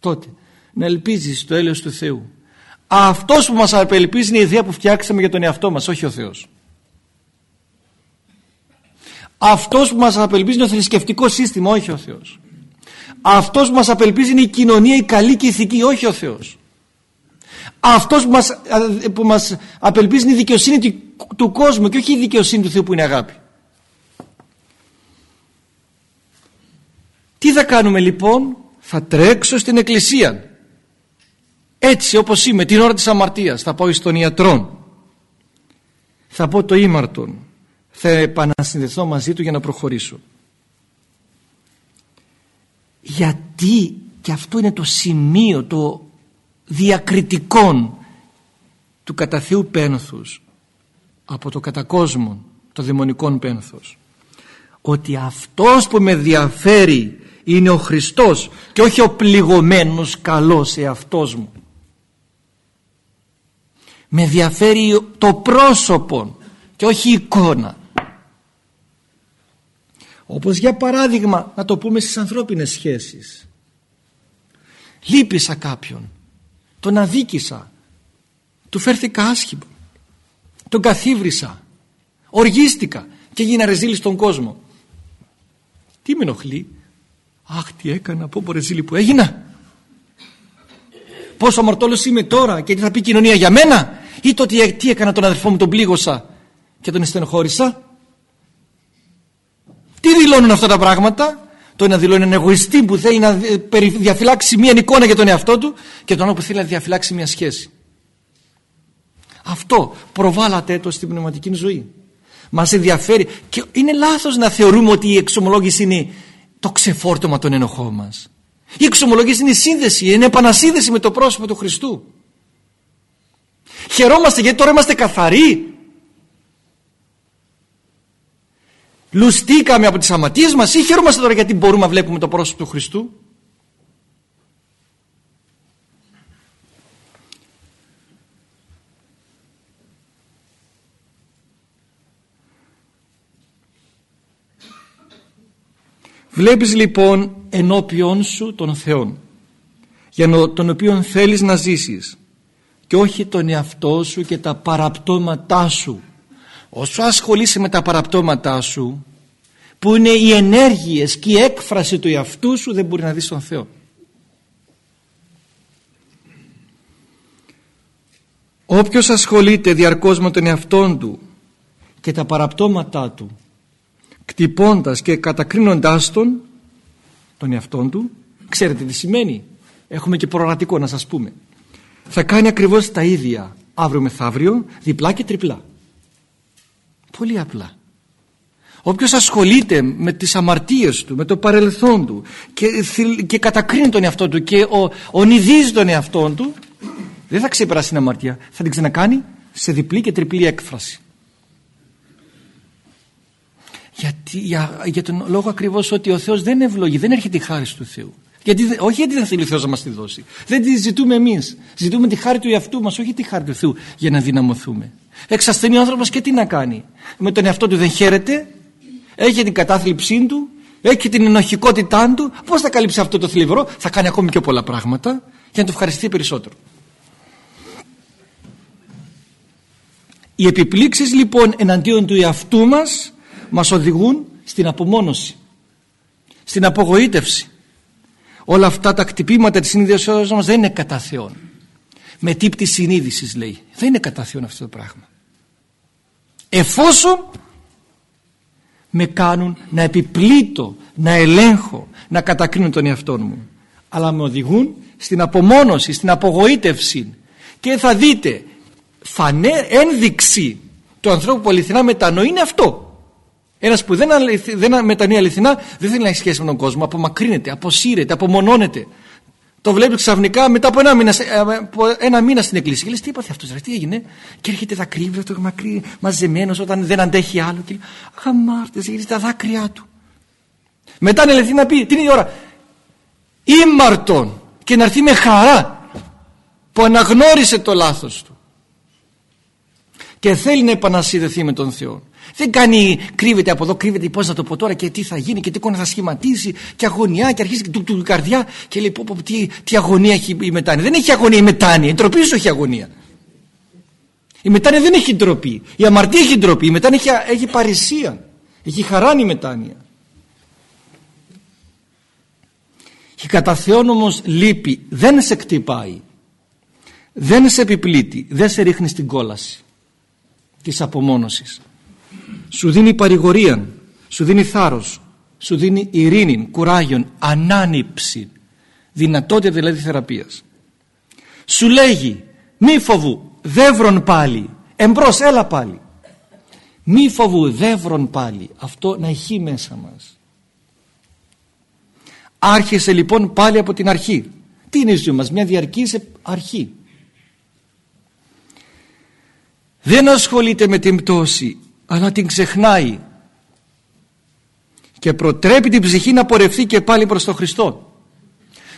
Τότε να ελπίζεις το έλεος του Θεού. Αυτός που μας απελπίζει είναι η ιδέα που φτιάξαμε για τον εαυτό μας, όχι ο Θεός. Αυτός που μας απελπίζει είναι το θρησκευτικό σύστημα, όχι ο Θεός. Αυτός που μας απελπίζει είναι η κοινωνία, η καλή και η ηθική, όχι ο Θεός. Αυτός που μας, που μας απελπίζει είναι η δικαιοσύνη του κόσμου και όχι η δικαιοσύνη του Θεού που είναι αγάπη. Τι θα κάνουμε λοιπόν, θα τρέξω στην εκκλησία. Έτσι όπως είμαι την ώρα της αμαρτίας θα πάω στον ιατρό θα πω το ήμαρτον. Θα επανασυνδεθώ μαζί του για να προχωρήσω. Γιατί και αυτό είναι το σημείο το διακριτικό του κατά Θεού πένθους από το κατά κόσμο το δαιμονικό πένθος. Ότι αυτός που με ενδιαφέρει είναι ο Χριστός και όχι ο πληγωμένος καλός εαυτός μου. Με ενδιαφέρει το πρόσωπο και όχι η εικόνα. Όπως για παράδειγμα να το πούμε στις ανθρώπινες σχέσεις. Λύπησα κάποιον τον αδίκησα. Του φέρθηκα άσχημα τον καθίβρισα. Οργίστηκα και έγινα ρεζίλη στον κόσμο. Τι με ενοχλεί; Αχ τι έκανα πω πω ρεζίλη που έγινα. Πόσο αμαρτώλος είμαι τώρα και τι θα πει η κοινωνία για μένα; Ή το τι, τι έκανα τον αδερφό μου τον πλήγωσα και τον στενοχώρησα; Τι δηλώνουν αυτά τα πράγματα; Το ένα δηλώνει έναν εγωιστή που θέλει να διαφυλάξει μια εικόνα για τον εαυτό του και τον άλλο που θέλει να διαφυλάξει μια σχέση. Αυτό προβάλλατε το στην πνευματική ζωή. Μας ενδιαφέρει και είναι λάθος να θεωρούμε ότι η εξομολόγηση είναι το ξεφόρτωμα των ενοχών μας. Η εξομολόγηση είναι η σύνδεση είναι η επανασύνδεση με το πρόσωπο του Χριστού. Χαιρόμαστε γιατί τώρα είμαστε καθαροί λουστήκαμε από τις αματίες μας ή χαιρόμαστε τώρα γιατί μπορούμε να βλέπουμε το πρόσωπο του Χριστού; Βλέπεις λοιπόν ενώπιον σου τον Θεό για τον οποίο θέλεις να ζήσεις και όχι τον εαυτό σου και τα παραπτώματά σου όσο ασχολείσαι με τα παραπτώματά σου που είναι οι ενέργειες και η έκφραση του εαυτού σου δεν μπορεί να δεις τον Θεό. Όποιος ασχολείται διαρκώς με τον εαυτόν του και τα παραπτώματά του κτυπώντας και κατακρίνοντάς τον τον εαυτόν του ξέρετε τι σημαίνει; Έχουμε και προορατικό να σας πούμε. Θα κάνει ακριβώς τα ίδια αύριο μεθαύριο διπλά και τριπλά πολύ απλά Όποιος ασχολείται με τις αμαρτίες του, με το παρελθόν του και, και κατακρίνει τον εαυτό του και ο, ονειδίζει τον εαυτό του δεν θα ξεπεράσει την αμαρτία, θα την ξανακάνει σε διπλή και τριπλή έκφραση. Γιατί, για, για τον λόγο ακριβώς ότι ο Θεός δεν ευλογεί, δεν έρχεται η χάρη του Θεού. Γιατί, όχι γιατί δεν θέλει ο Θεός να μας τη δώσει. Δεν τη ζητούμε εμείς. Ζητούμε τη χάρη του εαυτού μας, όχι τη χάρη του Θεού για να δυναμωθούμε. Εξασθενεί ο άνθρωπος και τι να κάνει. Με τον εαυτό του δεν χαίρεται, έχει την κατάθλιψή του, έχει την ενοχικότητά του. Πώς θα καλύψει αυτό το θλιβερό, θα κάνει ακόμη πιο πολλά πράγματα για να το ευχαριστεί περισσότερο. Οι επιπλήξεις λοιπόν εναντίον του εαυτού μας μας οδηγούν στην απομόνωση, στην απογοήτευση. Όλα αυτά τα κτυπήματα της συνείδησης μας δεν είναι κατά Θεόν. Με τύπτη συνείδησης λέει. Δεν είναι κατά Θεόν αυτό το πράγμα. Εφόσον με κάνουν να επιπλήττω, να ελέγχω, να κατακρίνω τον εαυτό μου. Αλλά με οδηγούν στην απομόνωση, στην απογοήτευση. Και θα δείτε, φανέ, ένδειξη του ανθρώπου που αληθινά μετανοεί είναι αυτό. Ένας που δεν, δεν μετανοεί αληθινά δεν θέλει να έχει σχέση με τον κόσμο. Απομακρύνεται, αποσύρεται, απομονώνεται. Το βλέπει ξαφνικά μετά από ένα μήνα, ε, από ένα μήνα στην εκκλησία. Και λες τι είπατε αυτό, τι έγινε; Και έρχεται δακρύβιο, το μακρύ, μαζεμένος όταν δεν αντέχει άλλο. Και λέει Χαμάρτε, γυρίζει τα δάκρυά του. Μετά είναι να πει, τι είναι η ώρα. Ήμαρτον και να έρθει με χαρά που αναγνώρισε το λάθος του και θέλει να επανασυνδεθεί με τον Θεό. Δεν κάνει, κρύβεται από εδώ, κρύβεται πώς να το πω τώρα και τι θα γίνει και τι εικόνα θα σχηματίσει και αγωνιά και αρχίζει του, του, καρδιά και λέει πω, πω, τι, τι αγωνία έχει η μετάνοια. Δεν έχει αγωνία η μετάνοια, η ντροπή σου έχει αγωνία. Η μετάνοια δεν έχει ντροπή, η αμαρτία έχει ντροπή, η μετάνοια έχει, έχει παρησία, έχει χαράνη η μετάνοια. Η κατά Θεόν όμως λύπη δεν σε κτυπάει, δεν σε επιπλήττει, δεν σε ρίχνει στην κόλαση της απομόνωσης σου δίνει παρηγορία σου δίνει θάρρος σου δίνει ειρήνη, κουράγιον, ανάνυψη δυνατότητα δηλαδή θεραπείας. Σου λέγει μη φοβού, δεύρον πάλι εμπρός έλα πάλι. Μη φοβού δεύρον πάλι αυτό να έχει μέσα μας. Άρχισε λοιπόν πάλι από την αρχή. Τι είναι η ζωή μας μια διαρκής αρχή. Δεν ασχολείται με την πτώση αλλά την ξεχνάει. Και προτρέπει την ψυχή να πορευθεί και πάλι προς τον Χριστό.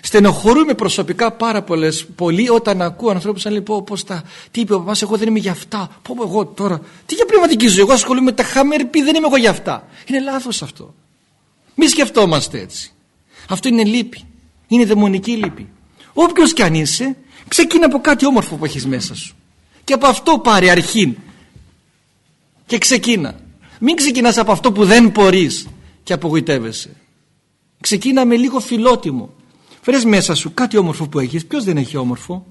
Στενοχωρούμε προσωπικά πάρα πολλές πολύ όταν ακούω ανθρώπους να λοιπόν πως τα τι είπε ο παπάς εγώ δεν είμαι για αυτά πω εγώ τώρα τι για πνευματική ζωή εγώ ασχολούμαι με τα χαμερπή δεν είμαι εγώ για αυτά. Είναι λάθος αυτό. Μη σκεφτόμαστε έτσι. Αυτό είναι λύπη. Είναι δαιμονική λύπη. Όποιος κι αν είσαι ξεκίνα από κάτι όμορφο που έχεις μέσα σου. Και από αυτό πάρει αρχήν και ξεκίνα. Μην ξεκινάς από αυτό που δεν μπορείς και απογοητεύεσαι. Ξεκίνα με λίγο φιλότιμο. Φέρες μέσα σου κάτι όμορφο που έχεις. Ποιος δεν έχει όμορφο;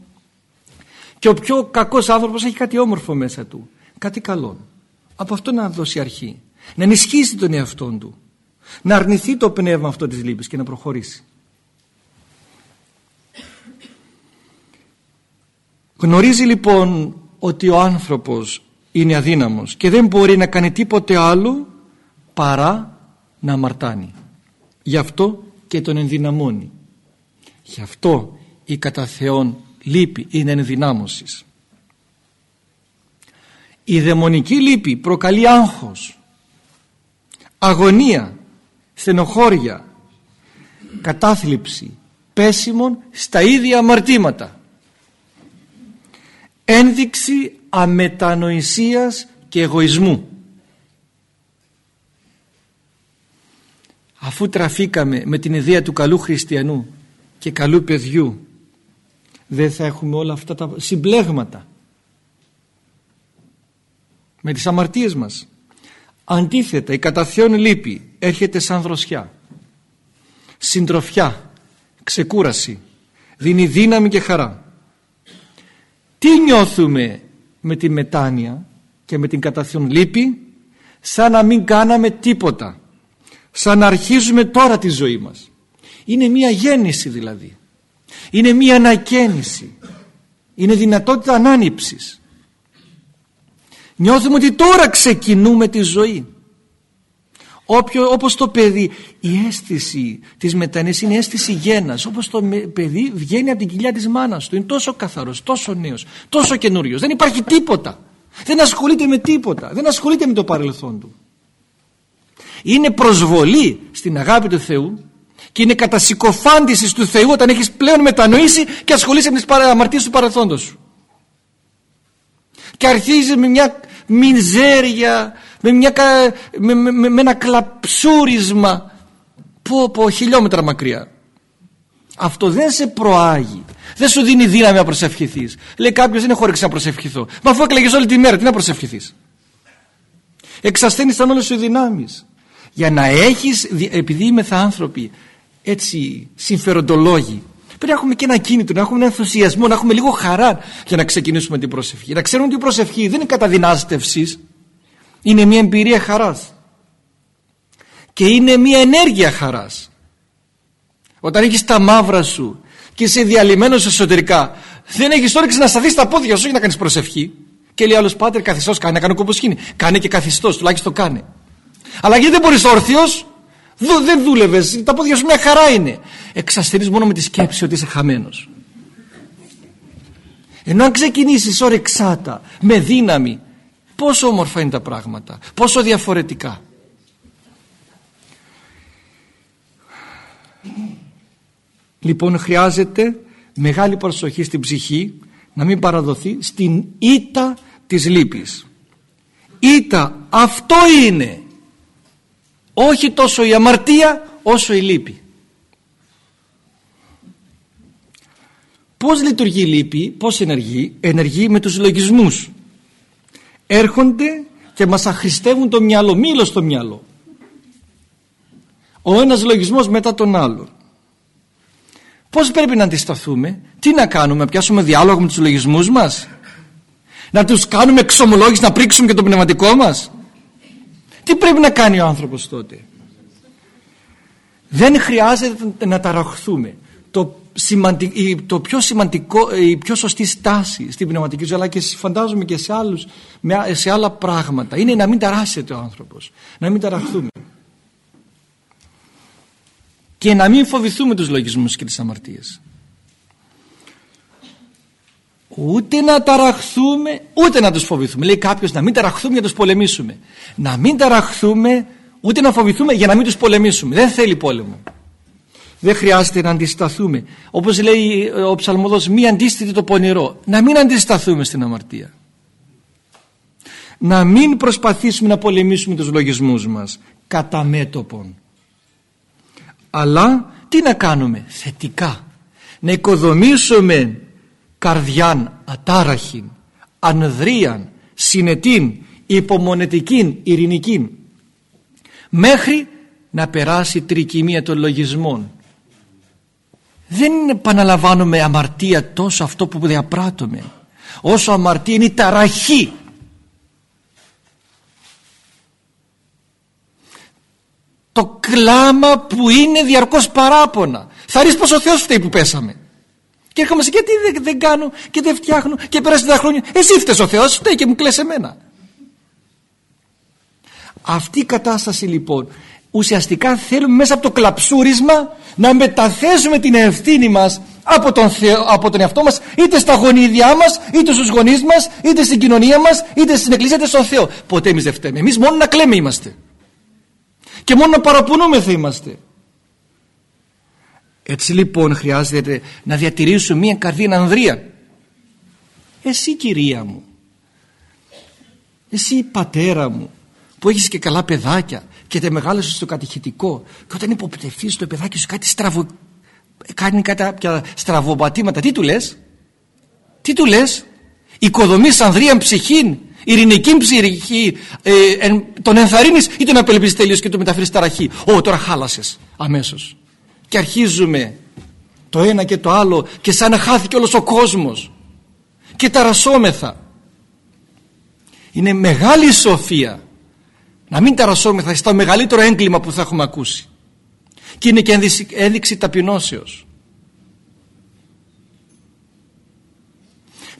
Και ο πιο κακός άνθρωπος έχει κάτι όμορφο μέσα του. Κάτι καλό. Από αυτό να δώσει αρχή. Να ενισχύσει τον εαυτό του. Να αρνηθεί το πνεύμα αυτό της λύπης και να προχωρήσει. Γνωρίζει λοιπόν ότι ο άνθρωπος είναι αδύναμος και δεν μπορεί να κάνει τίποτε άλλο παρά να αμαρτάνει. Γι' αυτό και τον ενδυναμώνει. Γι' αυτό η κατά Θεόν λύπη είναι ενδυνάμωσης. Η δαιμονική λύπη προκαλεί άγχος αγωνία στενοχώρια κατάθλιψη πέσιμον στα ίδια αμαρτήματα. Ένδειξη αμετανοησίας και εγωισμού. Αφού τραφήκαμε με την ιδέα του καλού χριστιανού και καλού παιδιού δεν θα έχουμε όλα αυτά τα συμπλέγματα με τις αμαρτίες μας. Αντίθετα η κατά Θεόν λύπη έρχεται σαν δροσιά συντροφιά ξεκούραση δίνει δύναμη και χαρά. Τι νιώθουμε με τη μετάνοια και με την κατά Θεόν λύπη σαν να μην κάναμε τίποτα σαν να αρχίζουμε τώρα τη ζωή μας. Είναι μία γέννηση δηλαδή. Είναι μία ανακαίνιση. Είναι δυνατότητα ανάνυψης. Νιώθουμε ότι τώρα ξεκινούμε τη ζωή Όποιο, όπως το παιδί η αίσθηση της μετανής είναι αίσθηση γένας. Όπως το παιδί βγαίνει από την κοιλιά της μάνας του είναι τόσο καθαρός, τόσο νέος τόσο καινούριος. δεν υπάρχει τίποτα. Δεν ασχολείται με τίποτα. Δεν ασχολείται με το παρελθόν του. Είναι προσβολή στην αγάπη του Θεού και είναι κατασυκοφάντηση του Θεού όταν έχεις πλέον μετανοήσει και ασχολείσαι με τις αμαρτίες του παρελθόντος σου. Και αρχίζεις με μια μιζέρια με, μια, με, με, με ένα κλαψούρισμα. Πω πω χιλιόμετρα μακριά. Αυτό δεν σε προάγει. Δεν σου δίνει δύναμη να προσευχηθείς. Λέει κάποιος δεν έχω όρεξη να προσευχηθώ μα αφού εκλεγείς όλη τη μέρα τι να προσευχηθείς; Εξασθένησαν όλες σου οι δυνάμεις. Για να έχεις επειδή είμαι θα άνθρωποι έτσι συμφεροντολόγοι Πρέπει να έχουμε και ένα κίνητο, να έχουμε ένα ενθουσιασμό, να έχουμε λίγο χαρά για να ξεκινήσουμε την προσευχή. Να ξέρουμε ότι η προσευχή δεν είναι καταδυνάστευσης, είναι μια εμπειρία χαράς. Και είναι μια ενέργεια χαράς. Όταν έχεις τα μαύρα σου και είσαι διαλυμένος εσωτερικά, δεν έχεις όρεξη να σταθείς στα πόδια σου για να κάνεις προσευχή. Και λέει άλλος πάτερ καθιστός κάνε, να κάνω κόπος Κάνε και καθιστός, τουλάχιστον κάνε. Αλλά γιατί δεν μπορείς όρθιος, δεν δούλευες, τα πόδια σου μια χαρά είναι. Εξαστερεί μόνο με τη σκέψη ότι είσαι χαμένος. Ενώ αν ξεκινήσεις όρεξάτα, με δύναμη, πόσο όμορφα είναι τα πράγματα, πόσο διαφορετικά. Λοιπόν χρειάζεται μεγάλη προσοχή στην ψυχή να μην παραδοθεί στην ήττα της λύπης. Ήττα αυτό είναι όχι τόσο η αμαρτία όσο η λύπη πως λειτουργεί η λύπη πως ενεργεί; Ενεργεί με τους λογισμούς έρχονται και μας αχρηστεύουν το μυαλό μήλος στο μυαλό ο ένας λογισμός μετά τον άλλο πως πρέπει να αντισταθούμε; Τι να κάνουμε να πιάσουμε διάλογο με τους λογισμούς μας; Να τους κάνουμε εξομολόγηση να πρίξουμε και το πνευματικό μας; Τι πρέπει να κάνει ο άνθρωπος τότε; Δεν χρειάζεται να ταραχθούμε. Το το πιο σημαντικό, η πιο σωστή στάση στην πνευματική ζωή αλλά και φαντάζομαι και σε, άλλους, σε άλλα πράγματα είναι να μην ταράσσεται ο άνθρωπος να μην ταραχθούμε και να μην φοβηθούμε τους λογισμούς και τις αμαρτίες. Ούτε να ταραχθούμε ούτε να τους φοβηθούμε. Λέει κάποιος να μην ταραχθούμε για να τους πολεμήσουμε. Να μην ταραχθούμε ούτε να φοβηθούμε για να μην τους πολεμήσουμε. Δεν θέλει πόλεμο δεν χρειάζεται να αντισταθούμε. Όπως λέει ο ψαλμοδός μη αντίστοιχη το πονηρό να μην αντισταθούμε στην αμαρτία. Να μην προσπαθήσουμε να πολεμήσουμε τους λογισμούς μας κατά μέτωπον. Αλλά τι να κάνουμε θετικά. Να οικοδομήσουμε καρδιάν ατάραχην ανδρίαν συνετήν υπομονετικήν ειρηνικήν μέχρι να περάσει τρικυμία των λογισμών δεν επαναλαμβάνουμε αμαρτία τόσο αυτό που διαπράττουμε όσο αμαρτία είναι η ταραχή. Το κλάμα που είναι διαρκώς παράπονα. Θα ρίξει πως ο Θεός φταίει που πέσαμε. Και έρχομαι σε γιατί δεν, δεν κάνω και δεν φτιάχνω και πέρασε τα χρόνια. Εσύ φταίς ο Θεός φταίει και μου κλαις εμένα αυτή η κατάσταση λοιπόν ουσιαστικά θέλουμε μέσα από το κλαψούρισμα να μεταθέσουμε την ευθύνη μας από τον, Θεό, από τον εαυτό μας είτε στα γονίδια μας είτε στους γονείς μας είτε στην κοινωνία μας είτε στην εκκλησία είτε στον Θεό. Ποτέ εμείς δεν φταίμε. Εμείς μόνο να κλαίμε είμαστε. Και μόνο να παραπονούμεθα είμαστε. Έτσι λοιπόν χρειάζεται να διατηρήσουμε μια καρδία ανδρεία. Εσύ κυρία μου. Εσύ πατέρα μου που έχεις και καλά παιδάκια και τα μεγάλωσες στο κατηχητικό. Και όταν υποπτευθείς το παιδάκι σου κάτι στραβο, κάνει κάποια στραβοπατήματα τι του λες; Τι του λες; Οικοδομείς ανδρείαν ψυχήν ειρηνική ψυχή ε, τον ενθαρρύνεις ή τον απελπίζεις τελείως και τον μεταφέρεις ταραχή ω τώρα χάλασες αμέσως. Και αρχίζουμε το ένα και το άλλο και σαν να χάθηκε όλος ο κόσμος. Και ταρασόμεθα. Είναι μεγάλη σοφία να μην ταρασόμεθα στο μεγαλύτερο έγκλημα που θα έχουμε ακούσει και είναι και ένδειξη, ένδειξη ταπεινώσεως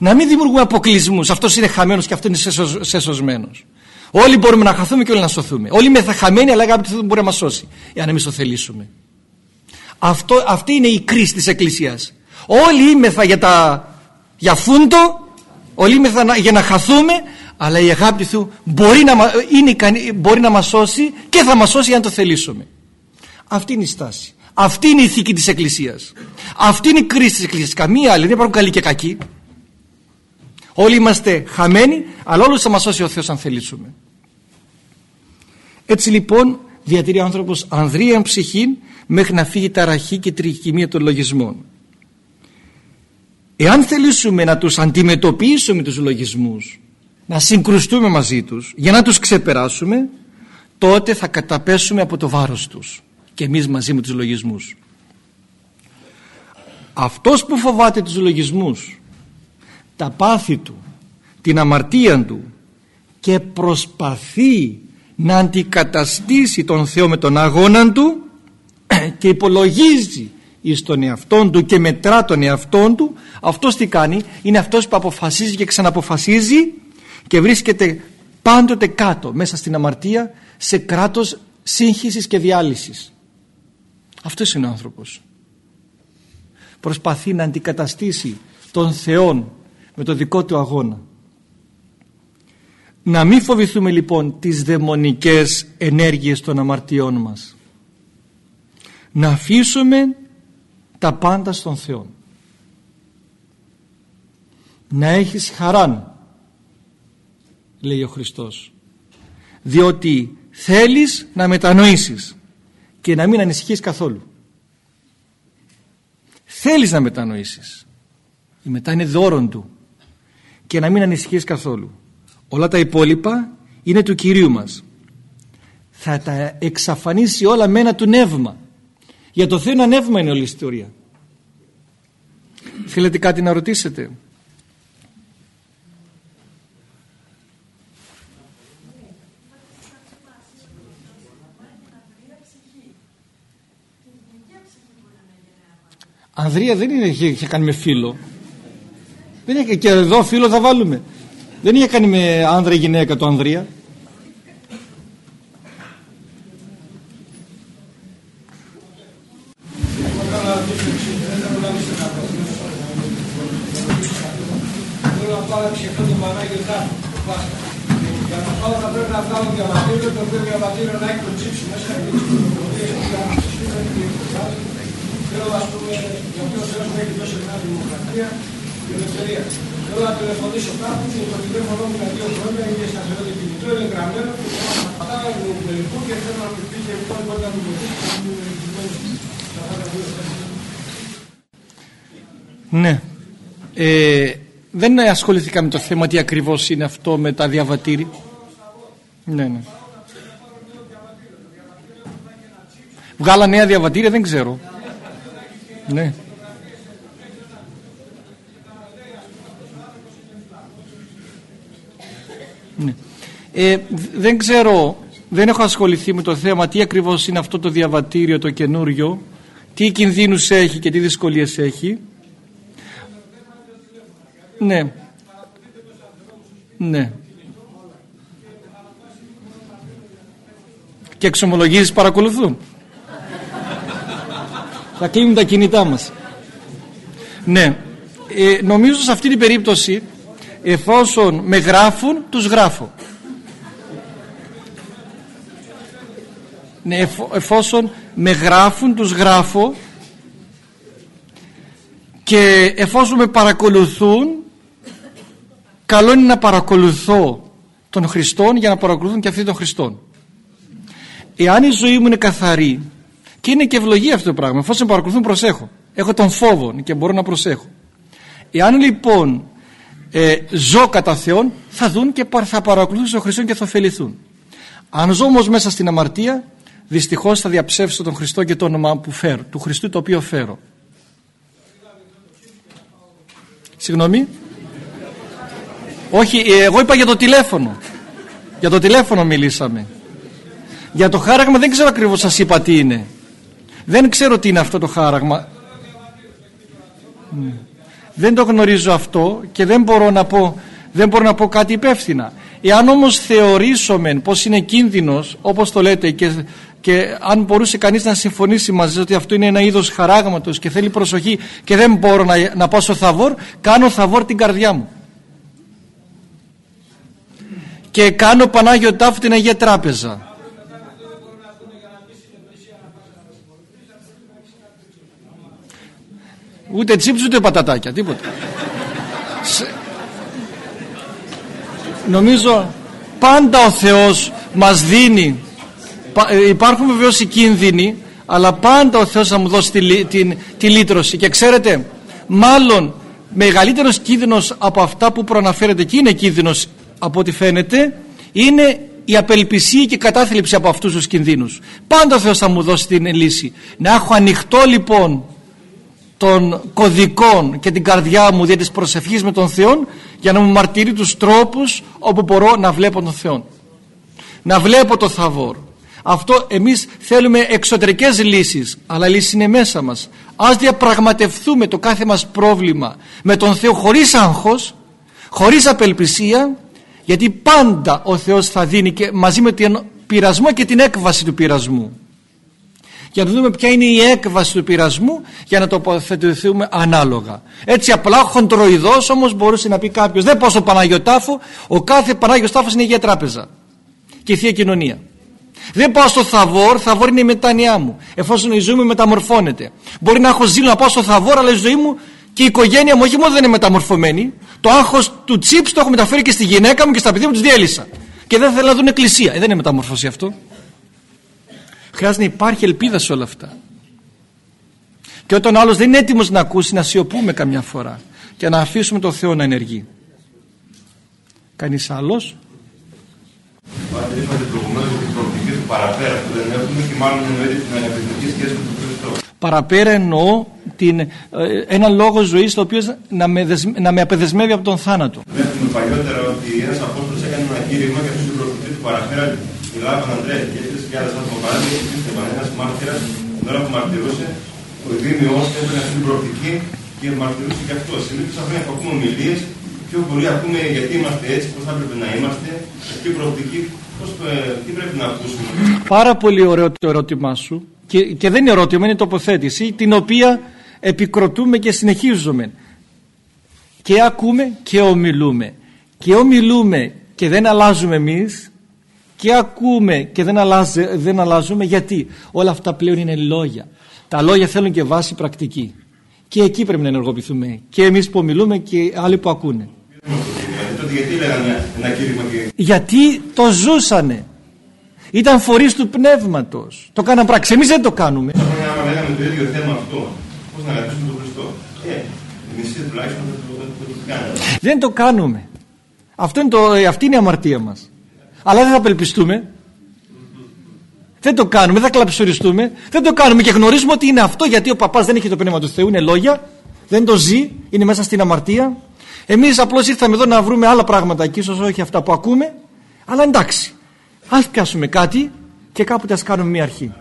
να μην δημιουργούμε αποκλεισμούς. Αυτός είναι χαμένος και αυτός είναι σεσωσμένος. Όλοι μπορούμε να χαθούμε και όλοι να σωθούμε. Όλοι είμαστε χαμένοι, αλλά κάποιος δεν μπορεί να μας σώσει, εάν εμείς το θελήσουμε. Αυτό, αυτή είναι η κρίση της Εκκλησίας. Όλοι είμεθα για, τα, για φούντο, όλοι είμεθα για να χαθούμε, αλλά η αγάπη του μπορεί να, είναι, μπορεί να μας σώσει και θα μας σώσει αν το θελήσουμε. Αυτή είναι η στάση. Αυτή είναι η ηθική της Εκκλησίας. Αυτή είναι η κρίση της Εκκλησίας. Καμία άλλη. Δεν υπάρχουν καλοί και κακοί. Όλοι είμαστε χαμένοι, αλλά όλους θα μας σώσει ο Θεός αν θελήσουμε. Έτσι λοιπόν διατηρεί ο άνθρωπος ανδρείαν ψυχή μέχρι να φύγει ταραχή και τρικυμία των λογισμών. Εάν θελήσουμε να τους αντιμετωπίσουμε τους λογισμούς, να συγκρουστούμε μαζί τους για να τους ξεπεράσουμε, τότε θα καταπέσουμε από το βάρος τους και εμείς μαζί με τους λογισμούς. Αυτός που φοβάται τους λογισμούς τα πάθη του, την αμαρτία του και προσπαθεί να αντικαταστήσει τον Θεό με τον αγώνα του και υπολογίζει εις τον εαυτόν του και μετρά τον εαυτόν του αυτός τι κάνει; Είναι αυτός που αποφασίζει και ξαναποφασίζει και βρίσκεται πάντοτε κάτω μέσα στην αμαρτία σε κράτος σύγχυσης και διάλυσης αυτός είναι ο άνθρωπος προσπαθεί να αντικαταστήσει τον Θεόν με το δικό του αγώνα. Να μην φοβηθούμε λοιπόν τις δαιμονικές ενέργειες των αμαρτιών μας. Να αφήσουμε τα πάντα στον Θεό. Να έχεις χαράν, λέει ο Χριστός. Διότι θέλεις να μετανοήσεις και να μην ανησυχείς καθόλου. Θέλεις να μετανοήσεις. Η μετά είναι δώρον του και να μην ανησυχείς καθόλου. Όλα τα υπόλοιπα είναι του Κυρίου μας. Θα τα εξαφανίσει όλα με ένα του νεύμα. Για το Θεό ένα νεύμα είναι όλη η ιστορία. Θέλετε κάτι να ρωτήσετε; Ανδρεία δεν είναι, είχε, είχε κάνει με φίλο. Δεν είχε, και εδώ φίλο θα βάλουμε. Δεν είχε κάνει με άνδρα ή γυναίκα το Ανδρεία. Για να πάω θα πρέπει να βγάλω διαβατήριο, το οποίο διαβατήριο να έχει το τσίψι μέσα και Θέλω, ας πούμε, για ποιος Θεός έχει δώσει μια δημοκρατία και ελευθερία. Θέλω να τηλεφωνήσω κάπου και το τηλέφωνο μου για δύο χρόνια είναι σταθερό και κινητό, είναι γραμμένο και θέλω να πατάω μου τελικού και θέλω να μου πει και λοιπόν μπορεί να μου βοηθήσει να μου Ναι. Ε, δεν ασχοληθήκαμε με το θέμα τι ακριβώς είναι αυτό με τα διαβατήρια. Ναι, ναι. Βγάλα νέα διαβατήρια, δεν ξέρω. Ναι. ναι. Ε, δεν ξέρω, δεν έχω ασχοληθεί με το θέμα τι ακριβώς είναι αυτό το διαβατήριο το καινούριο, τι κινδύνους έχει και τι δυσκολίες έχει. Ναι. Ναι. Και εξομολογήσεις παρακολουθούν. Θα κλείνουν τα κινητά μας. Ναι. Ε, νομίζω σε αυτή την περίπτωση εφόσον με γράφουν τους γράφω. Ναι, εφόσον με γράφουν τους γράφω και εφόσον με παρακολουθούν καλό είναι να παρακολουθώ τον Χριστόν για να παρακολουθούν και αυτοί τον Χριστόν. Εάν η ζωή μου είναι καθαρή και είναι και ευλογία αυτό το πράγμα εφόσον με παρακολουθούν προσέχω. Έχω τον φόβο και μπορώ να προσέχω. Εάν λοιπόν ε, ζω κατά Θεόν θα δουν και θα παρακολουθούν τον Χριστόν και θα ωφεληθούν. Αν ζω όμως μέσα στην αμαρτία δυστυχώς θα διαψεύσω τον Χριστό και το όνομα που φέρω του Χριστού το οποίο φέρω. Συγγνώμη. Όχι, ε, εγώ είπα για το τηλέφωνο. Για το τηλέφωνο μιλήσαμε. Για το χάραγμα δεν ξέρω ακριβώς σας είπα τι είναι. Δεν ξέρω τι είναι αυτό το χάραγμα. Ναι. Δεν το γνωρίζω αυτό και δεν μπορώ να πω, δεν μπορώ να πω κάτι υπεύθυνα. Εάν όμως θεωρήσουμε πως είναι κίνδυνος, όπως το λέτε και και αν μπορούσε κανείς να συμφωνήσει μαζί ότι αυτό είναι ένα είδος χαράγματος και θέλει προσοχή και δεν μπορώ να, να πάω στο θαβόρ κάνω θαβόρ την καρδιά μου και κάνω Πανάγιο Τάφο την Αγία Τράπεζα. Ούτε τσίπς ούτε πατατάκια τίποτα. Νομίζω πάντα ο Θεός μας δίνει. Ε, υπάρχουν βεβαίως οι κίνδυνοι αλλά πάντα ο Θεός θα μου δώσει τη, τη, τη λύτρωση. Και ξέρετε μάλλον μεγαλύτερος κίνδυνος από αυτά που προαναφέρετε και είναι κίνδυνος από ό,τι φαίνεται είναι η απελπισία και η κατάθλιψη από αυτούς τους κινδύνους. Πάντα ο Θεός θα μου δώσει την λύση. Να έχω ανοιχτό λοιπόν των κωδικών και την καρδιά μου δια της προσευχής με τον Θεό για να μου μαρτυρεί τους τρόπους όπου μπορώ να βλέπω τον Θεό να βλέπω το θαβόρ. Αυτό εμείς θέλουμε εξωτερικές λύσεις αλλά η λύση είναι μέσα μας. Ας διαπραγματευτούμε το κάθε μας πρόβλημα με τον Θεό χωρίς άγχος χωρίς απελπισία γιατί πάντα ο Θεός θα δίνει και μαζί με τον πειρασμό και την έκβαση του πειρασμού για να δούμε ποια είναι η έκβαση του πειρασμού για να τοποθετηθούμε ανάλογα. Έτσι απλά χοντροειδώς όμως μπορούσε να πει κάποιος δεν πάω στο Παναγιωτάφο, ο κάθε Παναγιωτάφος είναι η Αγία Τράπεζα και η Θεία Κοινωνία. Δεν πάω στο Θαβόρ, Θαβόρ είναι η μετάνοιά μου. Εφόσον η ζωή μου μεταμορφώνεται. Μπορεί να έχω ζήλο να πάω στο Θαβόρ, αλλά η ζωή μου και η οικογένεια μου όχι μόνο δεν είναι μεταμορφωμένη. Το άγχος του τσίπς το έχω μεταφέρει και στη γυναίκα μου και στα παιδιά μου τους διέλυσα. Και δεν θέλω να δουν εκκλησία. Ε, δεν είναι μεταμορφώση αυτό. Χρειάζεται να υπάρχει ελπίδα σε όλα αυτά. Και όταν ο άλλος δεν είναι έτοιμος να ακούσει, να σιωπούμε καμιά φορά και να αφήσουμε τον Θεό να ενεργεί. Κανείς άλλος; Παραπέρα που δεν έχουμε και μάλλον εννοείται την αγαπητική σχέση με τον Χριστό. Παραπέρα εννοώ την, ε, ένα λόγο ζωής το οποίος να με, να με απεδεσμεύει από τον θάνατο. Βλέπουμε παλιότερα ότι ένας Απόστολος έκανε ένα κήρυγμα και αυτό προφητή του παραπέρα μιλάγαν Ανδρέα και 3.000 άτομα παράδειγμα και πίστευαν ένας μάρτυρας την ώρα που μαρτυρούσε ο Δήμιο έπαιρνε αυτή την προοπτική και μαρτυρούσε και αυτό. Σε λίγε χρόνια που ακούμε ομιλίες, πιο πολύ ακούμε γιατί είμαστε έτσι, πώς θα έπρεπε να είμαστε, αυτή η προοπτική, πώς, ε, τι πρέπει να ακούσουμε. Πάρα πολύ ωραίο το ερώτημά σου και, και δεν είναι ερώτημα, είναι τοποθέτηση την οποία επικροτούμε και συνεχίζουμε. Και ακούμε και ομιλούμε. Και ομιλούμε και δεν αλλάζουμε εμείς. Και ακούμε και δεν, αλλάζε, δεν αλλάζουμε. Γιατί; Όλα αυτά πλέον είναι λόγια. Τα λόγια θέλουν και βάση πρακτική. Και εκεί πρέπει να ενεργοποιηθούμε. Και εμείς που μιλούμε και άλλοι που ακούνε. Γιατί λέγανε ένα κήρυγμα και... γιατί το ζούσανε. Ήταν φορείς του πνεύματος. Το κάναν πράξη, εμείς δεν το κάνουμε. Άμα λέγαμε το ίδιο θέμα αυτό πώς να αγαπήσουμε τον Χριστό. Ε, εμείς τουλάχιστον δεν το κάνουμε δεν το κάνουμε. Αυτό είναι το, αυτή είναι η αμαρτία μας. Αλλά δεν θα απελπιστούμε. Δεν το κάνουμε, δεν θα κλαψουριστούμε, δεν το κάνουμε και γνωρίζουμε ότι είναι αυτό γιατί ο παπάς δεν έχει το πνεύμα του Θεού, είναι λόγια, δεν το ζει, είναι μέσα στην αμαρτία. Εμείς απλώς ήρθαμε εδώ να βρούμε άλλα πράγματα εκεί, ίσως όχι αυτά που ακούμε, αλλά εντάξει, ας πιάσουμε κάτι και κάποτε ας κάνουμε μια αρχή.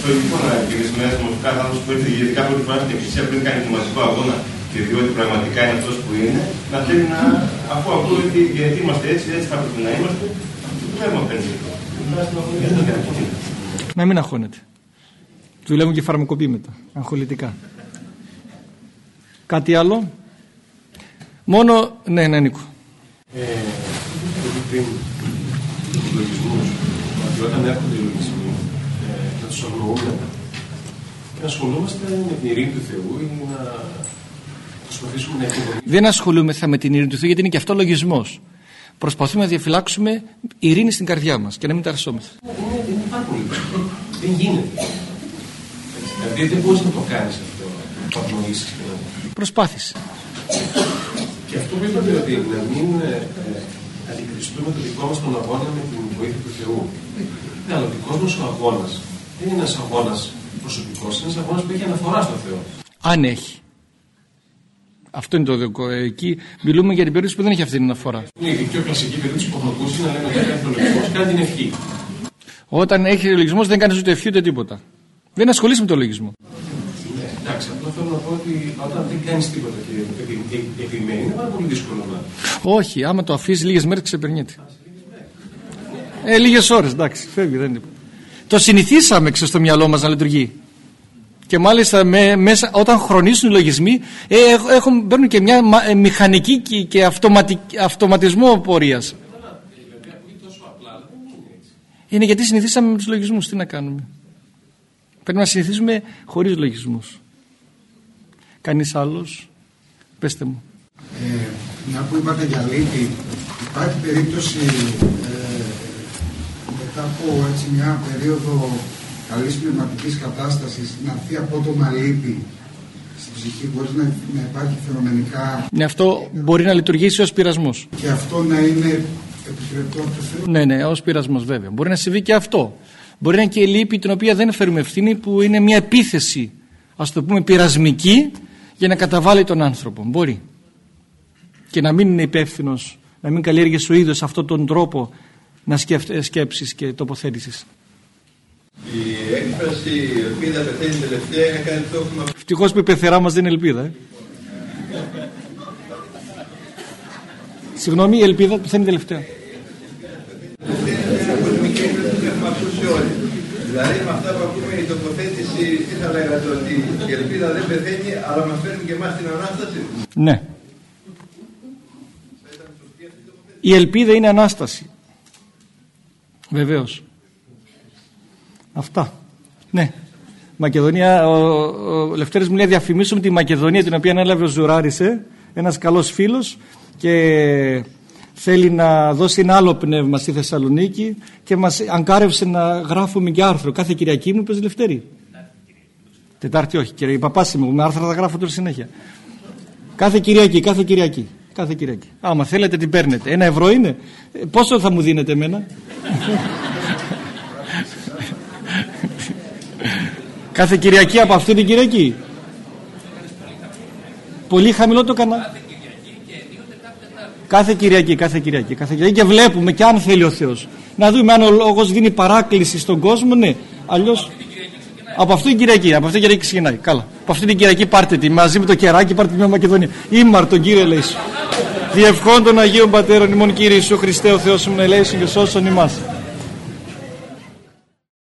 Κάπως ιστορικό να γυρίσουμε όμως κάθε άνθρωπος που ήρθε γιατί κάποτε φορά στην εκκλησία πριν κάνει το μαζικό αγώνα και διότι πραγματικά είναι αυτός που είναι, να θέλει να, αφού ακούει ότι γιατί είμαστε έτσι, έτσι θα πρέπει να είμαστε, το πνεύμα παίρνει. Να μην αγχώνεται. Του λέμε και φαρμακοποιήματα, αγχολητικά. Κάτι άλλο. Μόνο, ναι, ναι, Νίκο. Ε, πριν τους λογισμούς, ότι όταν έρχονται οι λογισμοί, ε, να τους αγνοούμε και να ασχολούμαστε με την ειρήνη του Θεού ή να προσπαθήσουμε να εκπαιδεύουμε. Δεν ασχολούμεθα με την ειρήνη του Θεού γιατί είναι και αυτό λογισμός. Προσπαθούμε να διαφυλάξουμε ειρήνη στην καρδιά μας και να μην ταρασσόμεθα. Είναι, δεν υπάρχουν λογισμοί. Δεν γίνεται. Δηλαδή δεν μπορείς να το κάνεις αυτό, να το αγνοήσεις και να Προσπάθησε. Και αυτό που είπατε ότι να μην ε, ε, αντικριστούμε το δικό μας τον αγώνα με την βοήθεια του Θεού. Ναι, αλλά ο δικός μας ο αγώνας δεν είναι ένας αγώνας προσωπικός, είναι ένας αγώνας που έχει αναφορά στο Θεό. Αν έχει. Αυτό είναι το δικό. Εκεί μιλούμε για την περίπτωση που δεν έχει αυτή την αναφορά. Είναι η πιο κλασική περίπτωση που έχουμε ακούσει να λέμε ότι κάνει τον λογισμός, κάνει την ευχή. Όταν έχει λογισμός δεν κάνει ούτε ευχή ούτε τίποτα. Δεν ασχολείσαι με τον λογισμό. Ναι, εντάξει, απλά θέλω να πω ότι όταν δεν κάνεις τίποτα και επι- επι- επιμένει, είναι πάρα πολύ δύσκολο να. Όχι, άμα το αφήσεις λίγες μέρες ξεπερνιέται. Ε, λίγες ώρες, εντάξει, φεύγει, δεν είναι τίποτα. Το συνηθίσαμε ξέρεις, στο μυαλό μας να λειτουργεί. Και μάλιστα με, μέσα, όταν χρονίσουν οι λογισμοί ε, έχ- έχουν, παίρνουν και μια μα- ε, μηχανική και, και αυτοματικ- αυτοματισμό πορείας. Είναι γιατί συνηθίσαμε με τους λογισμούς. Τι να κάνουμε; Πρέπει να συνηθίσουμε χωρίς λογισμούς. Κανείς άλλος; Πέστε μου. Ε, μια που είπατε για λύπη, υπάρχει περίπτωση ε, μετά από έτσι, μια περίοδο καλής πνευματικής κατάστασης να έρθει απότομα λύπη στην ψυχή, μπορεί να, να υπάρχει φαινομενικά Ναι, αυτό μπορεί να λειτουργήσει ως πειρασμός. και αυτό να είναι επιτρεπτό από το Θεό. Ναι, ναι, ως πειρασμός βέβαια. Μπορεί να συμβεί και αυτό. Μπορεί να είναι και η λύπη την οποία δεν φέρουμε ευθύνη που είναι μια επίθεση, ας το πούμε πειρασμική, για να καταβάλει τον άνθρωπο. Μπορεί. Και να μην είναι υπεύθυνος, να μην καλλιέργησε ο ίδιος αυτόν τον τρόπο να σκέφτε, σκέψεις και τοποθέτησης. Η έκφραση ελπίδα πεθαίνει τελευταία είναι κάτι το έχουμε Ευτυχώς που η πεθερά μας δεν είναι ελπίδα. Ε. Συγγνώμη, η ελπίδα πεθαίνει τελευταία. είναι από την μικρή έκφραση που έχουμε ακούσει όλοι. Δηλαδή με αυτά που ακούμε η τοποθέτηση τι θα λέγατε ότι η ελπίδα δεν πεθαίνει αλλά μας φέρνει και εμάς την Ανάσταση; Ναι. Η ελπίδα είναι Ανάσταση. Βεβαίως. Αυτά. Ναι. Μακεδονία, ο, ο Λευτέρης μου λέει διαφημίσουμε τη Μακεδονία την οποία ανέλαβε ο Ζουράρισε, ένας καλός φίλος και θέλει να δώσει ένα άλλο πνεύμα στη Θεσσαλονίκη και μας αγκάρευσε να γράφουμε και άρθρο. Κάθε Κυριακή μου πες Λευτέρη. Τετάρτη όχι, κύριε Παπάση μου, με άρθρα θα γράφω τώρα συνέχεια. Κάθε Κυριακή, κάθε Κυριακή. Κάθε Κυριακή. Άμα θέλετε την παίρνετε. Ένα ευρώ είναι. Ε, Πόσο θα μου δίνετε εμένα; κάθε Κυριακή από αυτή την Κυριακή. Πολύ χαμηλό το κανάλι. Κάθε Κυριακή, κάθε Κυριακή, κάθε Κυριακή και βλέπουμε και αν θέλει ο Θεός. Να δούμε αν ο λόγος δίνει παράκληση στον κόσμο, ναι. Αλλιώς Από αυτήν την Κυριακή, από αυτήν την Κυριακή ξεκινάει. Καλά. Από αυτήν την Κυριακή πάρτε τη μαζί με το κεράκι, πάρτε τη με Μακεδονία. Ήμαρ τον Κύριε ελέησον. Διευχών των Αγίων Πατέρων ημών Κύριε Ιησού Χριστέ ο Θεός μου ελέησον και σώσον ημάς.